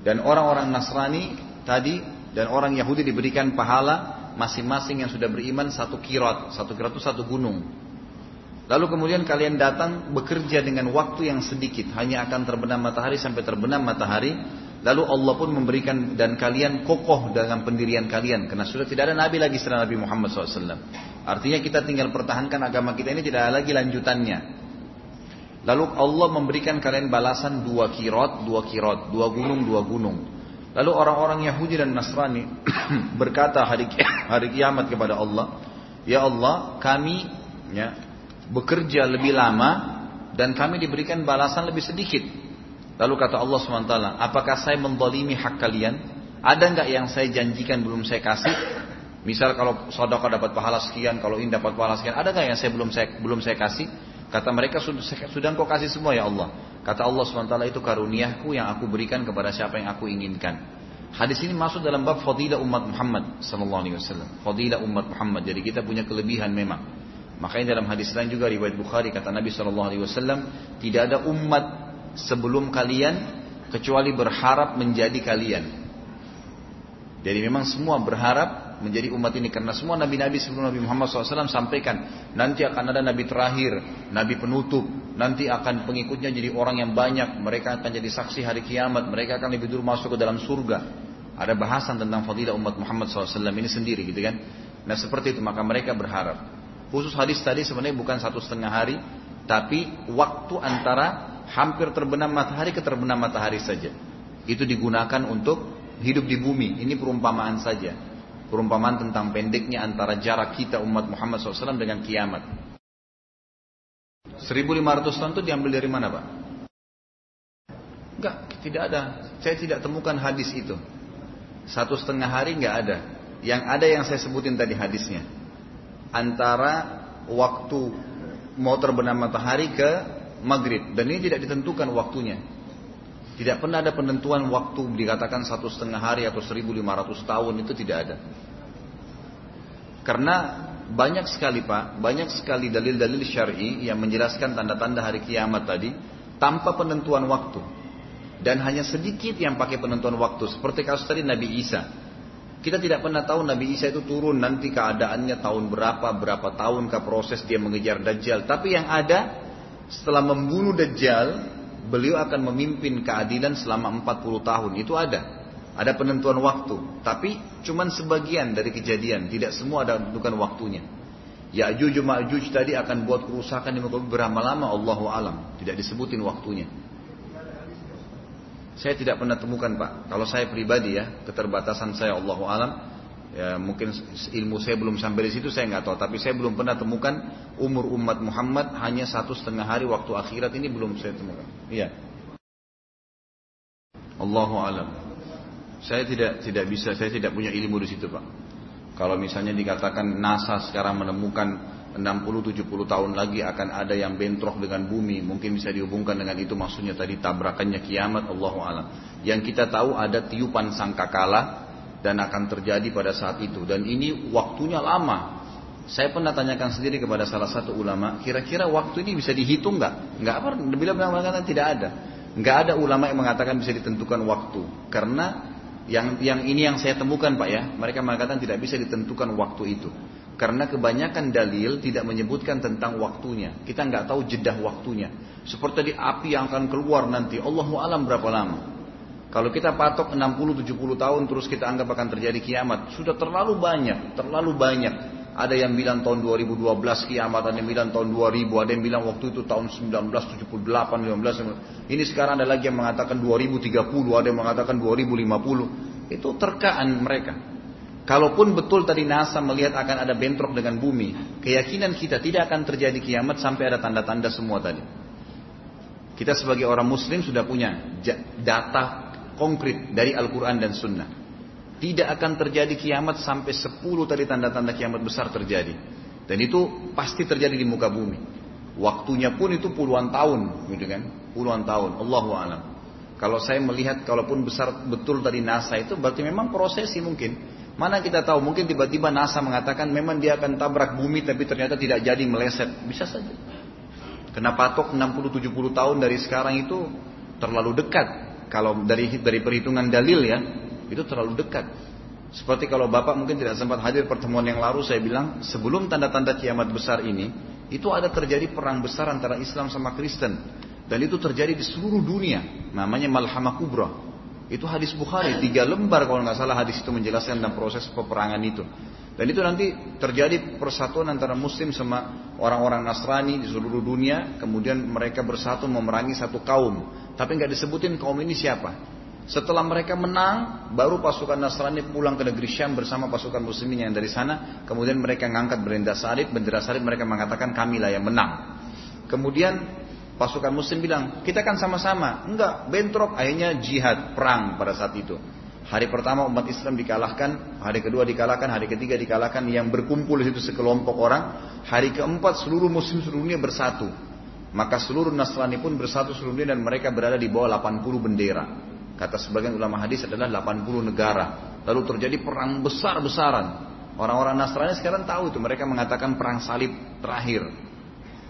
Dan orang-orang Nasrani tadi dan orang Yahudi diberikan pahala masing-masing yang sudah beriman satu kirot, satu kirot itu satu gunung. Lalu kemudian kalian datang bekerja dengan waktu yang sedikit, hanya akan terbenam matahari sampai terbenam matahari. Lalu Allah pun memberikan dan kalian kokoh dalam pendirian kalian, karena sudah tidak ada nabi lagi setelah Nabi Muhammad SAW. Artinya kita tinggal pertahankan agama kita ini tidak ada lagi lanjutannya. Lalu Allah memberikan kalian balasan dua kirot, dua kirot, dua gunung, dua gunung. Lalu orang-orang Yahudi dan Nasrani berkata hari, hari kiamat kepada Allah, Ya Allah, kami ya, bekerja lebih lama dan kami diberikan balasan lebih sedikit. Lalu kata Allah SWT, apakah saya mendolimi hak kalian? Ada nggak yang saya janjikan belum saya kasih? Misal kalau sodokah dapat pahala sekian, kalau ini dapat pahala sekian, ada nggak yang saya belum saya belum saya kasih? Kata mereka sudah sudah kasih semua ya Allah. Kata Allah SWT itu karuniaku yang aku berikan kepada siapa yang aku inginkan. Hadis ini masuk dalam bab fadilah umat Muhammad sallallahu alaihi wasallam. Fadilah umat Muhammad. Jadi kita punya kelebihan memang. Makanya dalam hadis lain juga riwayat Bukhari kata Nabi Shallallahu Alaihi Wasallam tidak ada umat sebelum kalian kecuali berharap menjadi kalian. Jadi memang semua berharap menjadi umat ini karena semua nabi-nabi sebelum Nabi Muhammad SAW sampaikan nanti akan ada nabi terakhir, nabi penutup, nanti akan pengikutnya jadi orang yang banyak, mereka akan jadi saksi hari kiamat, mereka akan lebih dulu masuk ke dalam surga. Ada bahasan tentang fadilah umat Muhammad SAW ini sendiri gitu kan. Nah seperti itu maka mereka berharap. Khusus hadis tadi sebenarnya bukan satu setengah hari, tapi waktu antara hampir terbenam matahari ke terbenam matahari saja. Itu digunakan untuk hidup di bumi. Ini perumpamaan saja. Perumpamaan tentang pendeknya antara jarak kita umat Muhammad SAW dengan kiamat. 1500 tahun itu diambil dari mana Pak? Enggak, tidak ada. Saya tidak temukan hadis itu. Satu setengah hari enggak ada. Yang ada yang saya sebutin tadi hadisnya. Antara waktu mau terbenam matahari ke maghrib. Dan ini tidak ditentukan waktunya. Tidak pernah ada penentuan waktu dikatakan satu setengah hari atau 1500 tahun itu tidak ada. Karena banyak sekali pak, banyak sekali dalil-dalil syar'i yang menjelaskan tanda-tanda hari kiamat tadi tanpa penentuan waktu. Dan hanya sedikit yang pakai penentuan waktu. Seperti kasus tadi Nabi Isa. Kita tidak pernah tahu Nabi Isa itu turun nanti keadaannya tahun berapa, berapa tahun ke proses dia mengejar Dajjal. Tapi yang ada setelah membunuh Dajjal, beliau akan memimpin keadilan selama 40 tahun. Itu ada. Ada penentuan waktu. Tapi cuman sebagian dari kejadian. Tidak semua ada tentukan waktunya. Ya'juj Ma'juj tadi akan buat kerusakan di muka berapa lama Allah alam. Tidak disebutin waktunya. Saya tidak pernah temukan Pak. Kalau saya pribadi ya, keterbatasan saya Allah alam, ya mungkin ilmu saya belum sampai di situ saya nggak tahu. Tapi saya belum pernah temukan umur umat Muhammad hanya satu setengah hari waktu akhirat ini belum saya temukan. Iya. Allah alam. Saya tidak tidak bisa, saya tidak punya ilmu di situ Pak. Kalau misalnya dikatakan NASA sekarang menemukan 60-70 tahun lagi akan ada yang bentrok dengan bumi. Mungkin bisa dihubungkan dengan itu maksudnya tadi tabrakannya kiamat Allahu alam. Yang kita tahu ada tiupan sangkakala dan akan terjadi pada saat itu. Dan ini waktunya lama. Saya pernah tanyakan sendiri kepada salah satu ulama, kira-kira waktu ini bisa dihitung nggak? Nggak apa? Bila mengatakan tidak ada. Nggak ada ulama yang mengatakan bisa ditentukan waktu. Karena yang yang ini yang saya temukan pak ya, mereka mengatakan tidak bisa ditentukan waktu itu. Karena kebanyakan dalil tidak menyebutkan tentang waktunya. Kita nggak tahu jedah waktunya. Seperti di api yang akan keluar nanti. Allahu alam berapa lama. Kalau kita patok 60-70 tahun terus kita anggap akan terjadi kiamat. Sudah terlalu banyak. Terlalu banyak. Ada yang bilang tahun 2012 kiamat, ada yang bilang tahun 2000, ada yang bilang waktu itu tahun 1978, 15. Ini sekarang ada lagi yang mengatakan 2030, ada yang mengatakan 2050. Itu terkaan mereka. Kalaupun betul tadi NASA melihat akan ada bentrok dengan bumi, keyakinan kita tidak akan terjadi kiamat sampai ada tanda-tanda semua tadi. Kita sebagai orang muslim sudah punya data konkret dari Al-Quran dan Sunnah. Tidak akan terjadi kiamat sampai 10 tadi tanda-tanda kiamat besar terjadi. Dan itu pasti terjadi di muka bumi. Waktunya pun itu puluhan tahun, gitu kan? Puluhan tahun. Allahu a'lam. Kalau saya melihat kalaupun besar betul tadi NASA itu berarti memang prosesi mungkin. Mana kita tahu mungkin tiba-tiba NASA mengatakan memang dia akan tabrak bumi tapi ternyata tidak jadi meleset. Bisa saja. Kenapa patok 60-70 tahun dari sekarang itu terlalu dekat. Kalau dari dari perhitungan dalil ya, itu terlalu dekat. Seperti kalau Bapak mungkin tidak sempat hadir pertemuan yang lalu saya bilang sebelum tanda-tanda kiamat besar ini itu ada terjadi perang besar antara Islam sama Kristen dan itu terjadi di seluruh dunia namanya Malhamah Kubra itu hadis Bukhari, tiga lembar kalau nggak salah hadis itu menjelaskan tentang proses peperangan itu. Dan itu nanti terjadi persatuan antara Muslim sama orang-orang Nasrani di seluruh dunia. Kemudian mereka bersatu memerangi satu kaum. Tapi nggak disebutin kaum ini siapa. Setelah mereka menang, baru pasukan Nasrani pulang ke negeri Syam bersama pasukan Muslimin yang dari sana. Kemudian mereka ngangkat bendera salib, bendera salib mereka mengatakan kamilah yang menang. Kemudian Pasukan muslim bilang, kita kan sama-sama. Enggak, bentrok. Akhirnya jihad, perang pada saat itu. Hari pertama umat Islam dikalahkan, hari kedua dikalahkan, hari ketiga dikalahkan. Yang berkumpul di situ sekelompok orang. Hari keempat seluruh muslim seluruh dunia bersatu. Maka seluruh Nasrani pun bersatu seluruh dunia dan mereka berada di bawah 80 bendera. Kata sebagian ulama hadis adalah 80 negara. Lalu terjadi perang besar-besaran. Orang-orang Nasrani sekarang tahu itu. Mereka mengatakan perang salib terakhir.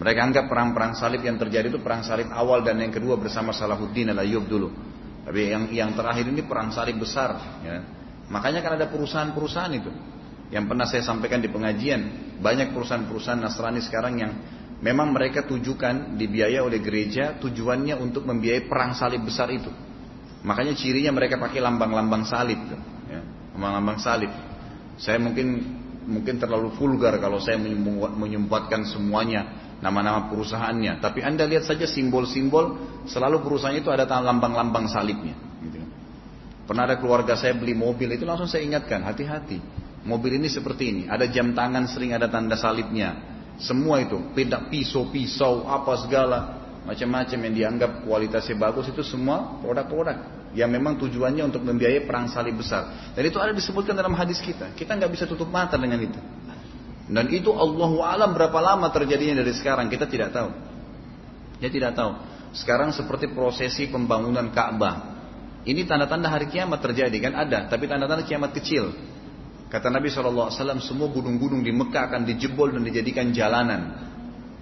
Mereka anggap perang-perang salib yang terjadi itu perang salib awal dan yang kedua bersama Salahuddin al-Ayyub dulu. Tapi yang yang terakhir ini perang salib besar. Ya. Makanya kan ada perusahaan-perusahaan itu. Yang pernah saya sampaikan di pengajian, banyak perusahaan-perusahaan Nasrani sekarang yang memang mereka tujukan dibiaya oleh gereja tujuannya untuk membiayai perang salib besar itu. Makanya cirinya mereka pakai lambang-lambang salib, ya. lambang-lambang salib. Saya mungkin mungkin terlalu vulgar kalau saya menyempatkan semuanya nama-nama perusahaannya. Tapi anda lihat saja simbol-simbol selalu perusahaan itu ada lambang-lambang salibnya. Gitu. Pernah ada keluarga saya beli mobil itu langsung saya ingatkan hati-hati. Mobil ini seperti ini, ada jam tangan sering ada tanda salibnya. Semua itu, pedak pisau-pisau apa segala. macam-macam yang dianggap kualitasnya bagus itu semua produk-produk yang memang tujuannya untuk membiayai perang salib besar. Dan itu ada disebutkan dalam hadis kita. Kita nggak bisa tutup mata dengan itu. Dan itu Allahu alam berapa lama terjadinya dari sekarang kita tidak tahu. Ya tidak tahu. Sekarang seperti prosesi pembangunan Ka'bah. Ini tanda-tanda hari kiamat terjadi kan ada, tapi tanda-tanda kiamat kecil. Kata Nabi SAW, semua gunung-gunung di Mekah akan dijebol dan dijadikan jalanan.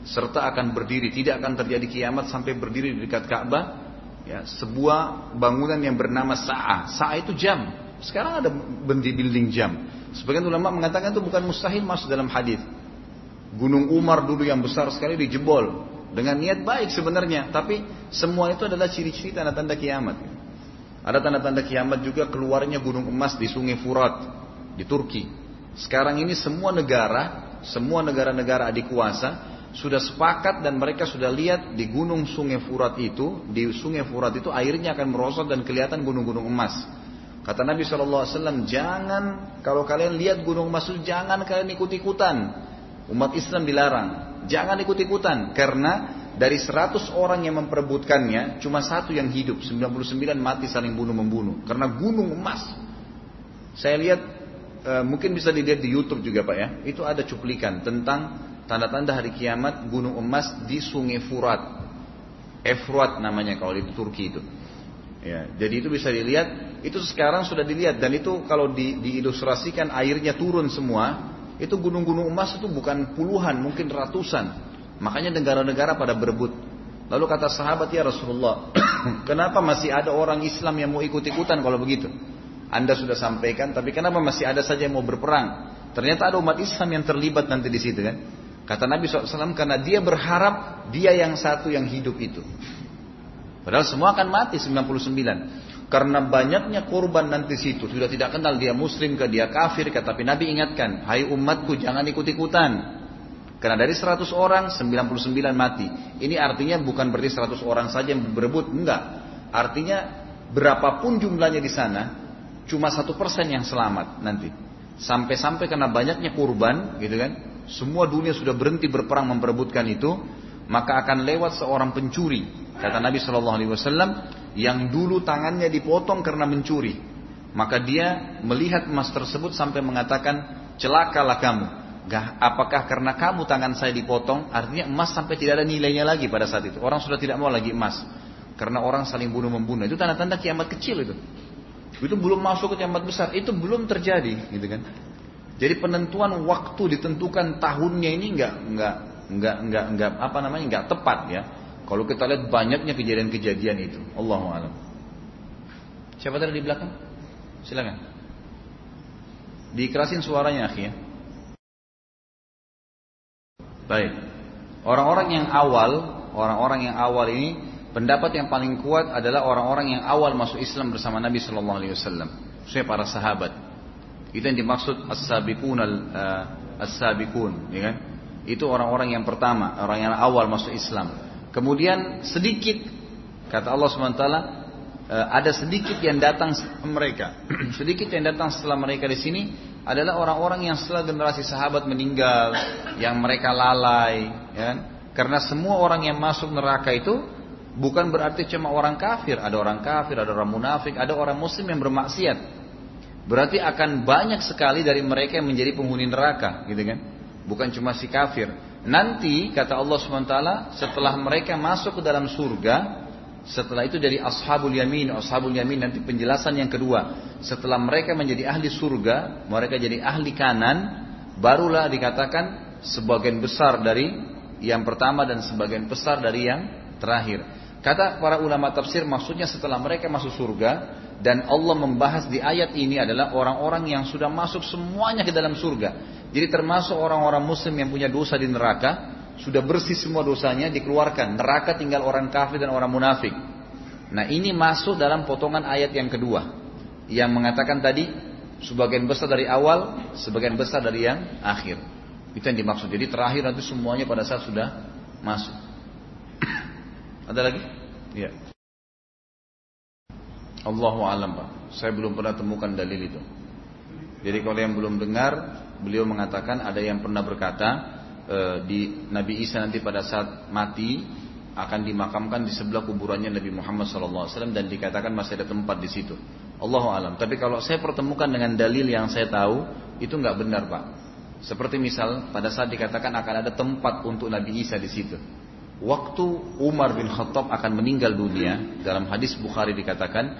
Serta akan berdiri, tidak akan terjadi kiamat sampai berdiri di dekat Ka'bah. Ya, sebuah bangunan yang bernama Sa'ah. Sa'ah itu jam. Sekarang ada building jam. Sebagian ulama mengatakan itu bukan mustahil masuk dalam hadis. Gunung Umar dulu yang besar sekali dijebol dengan niat baik sebenarnya, tapi semua itu adalah ciri-ciri tanda-tanda kiamat. Ada tanda-tanda kiamat juga keluarnya gunung emas di Sungai Furat di Turki. Sekarang ini semua negara, semua negara-negara adik kuasa sudah sepakat dan mereka sudah lihat di gunung Sungai Furat itu, di Sungai Furat itu airnya akan merosot dan kelihatan gunung-gunung emas. Kata Nabi SAW, jangan kalau kalian lihat gunung emas itu jangan kalian ikut-ikutan. Umat Islam dilarang, jangan ikut-ikutan karena dari 100 orang yang memperebutkannya, cuma satu yang hidup, 99 mati saling bunuh-membunuh. Karena gunung emas. Saya lihat, e, mungkin bisa dilihat di Youtube juga Pak ya, itu ada cuplikan tentang tanda-tanda hari kiamat gunung emas di sungai Furat. Efrat namanya kalau di Turki itu. Ya, jadi itu bisa dilihat, itu sekarang sudah dilihat dan itu kalau di, diilustrasikan airnya turun semua, itu gunung-gunung emas itu bukan puluhan, mungkin ratusan. Makanya negara-negara pada berebut. Lalu kata sahabat ya Rasulullah, kenapa masih ada orang Islam yang mau ikut-ikutan kalau begitu? Anda sudah sampaikan, tapi kenapa masih ada saja yang mau berperang? Ternyata ada umat Islam yang terlibat nanti di situ kan? Kata Nabi SAW karena dia berharap dia yang satu yang hidup itu. Padahal semua akan mati 99. Karena banyaknya korban nanti situ sudah tidak kenal dia muslim ke dia kafir ke tapi Nabi ingatkan, "Hai umatku jangan ikut-ikutan." Karena dari 100 orang 99 mati. Ini artinya bukan berarti 100 orang saja yang berebut, enggak. Artinya berapapun jumlahnya di sana, cuma satu persen yang selamat nanti. Sampai-sampai karena banyaknya kurban, gitu kan? Semua dunia sudah berhenti berperang memperebutkan itu, maka akan lewat seorang pencuri. Kata Nabi Shallallahu Alaihi Wasallam, yang dulu tangannya dipotong karena mencuri, maka dia melihat emas tersebut sampai mengatakan, celakalah kamu apakah karena kamu tangan saya dipotong, artinya emas sampai tidak ada nilainya lagi pada saat itu. Orang sudah tidak mau lagi emas. Karena orang saling bunuh membunuh. Itu tanda-tanda kiamat kecil itu. Itu belum masuk ke kiamat besar. Itu belum terjadi, gitu kan? Jadi penentuan waktu ditentukan tahunnya ini enggak enggak enggak enggak enggak apa namanya enggak tepat ya. Kalau kita lihat banyaknya kejadian-kejadian itu. Allahu a'lam. Siapa tadi di belakang? Silakan. Dikerasin suaranya, akhirnya. Baik. Orang-orang yang awal, orang-orang yang awal ini pendapat yang paling kuat adalah orang-orang yang awal masuk Islam bersama Nabi Shallallahu Alaihi Wasallam. Saya para sahabat. Itu yang dimaksud as-sabiqun uh, as-sabiqun, ya kan? Itu orang-orang yang pertama, orang yang awal masuk Islam. Kemudian sedikit kata Allah SWT uh, ada sedikit yang datang mereka, sedikit yang datang setelah mereka di sini adalah orang-orang yang setelah generasi sahabat meninggal, yang mereka lalai, ya kan? Karena semua orang yang masuk neraka itu bukan berarti cuma orang kafir, ada orang kafir, ada orang munafik, ada orang muslim yang bermaksiat. Berarti akan banyak sekali dari mereka yang menjadi penghuni neraka, gitu kan? Bukan cuma si kafir. Nanti kata Allah SWT setelah mereka masuk ke dalam surga, setelah itu dari ashabul yamin, ashabul yamin nanti penjelasan yang kedua. Setelah mereka menjadi ahli surga, mereka jadi ahli kanan, barulah dikatakan sebagian besar dari yang pertama dan sebagian besar dari yang terakhir. Kata para ulama tafsir maksudnya setelah mereka masuk surga dan Allah membahas di ayat ini adalah orang-orang yang sudah masuk semuanya ke dalam surga. Jadi termasuk orang-orang muslim yang punya dosa di neraka, sudah bersih semua dosanya dikeluarkan. Neraka tinggal orang kafir dan orang munafik. Nah ini masuk dalam potongan ayat yang kedua. Yang mengatakan tadi sebagian besar dari awal, sebagian besar dari yang akhir. Itu yang dimaksud. Jadi terakhir nanti semuanya pada saat sudah masuk. Ada lagi? Iya. Allahu alam pak. Saya belum pernah temukan dalil itu. Jadi kalau yang belum dengar, beliau mengatakan ada yang pernah berkata, e, di Nabi Isa nanti pada saat mati akan dimakamkan di sebelah kuburannya Nabi Muhammad SAW dan dikatakan masih ada tempat di situ. Allahu alam. Tapi kalau saya pertemukan dengan dalil yang saya tahu itu nggak benar pak. Seperti misal pada saat dikatakan akan ada tempat untuk Nabi Isa di situ. Waktu Umar bin Khattab akan meninggal dunia dalam hadis Bukhari dikatakan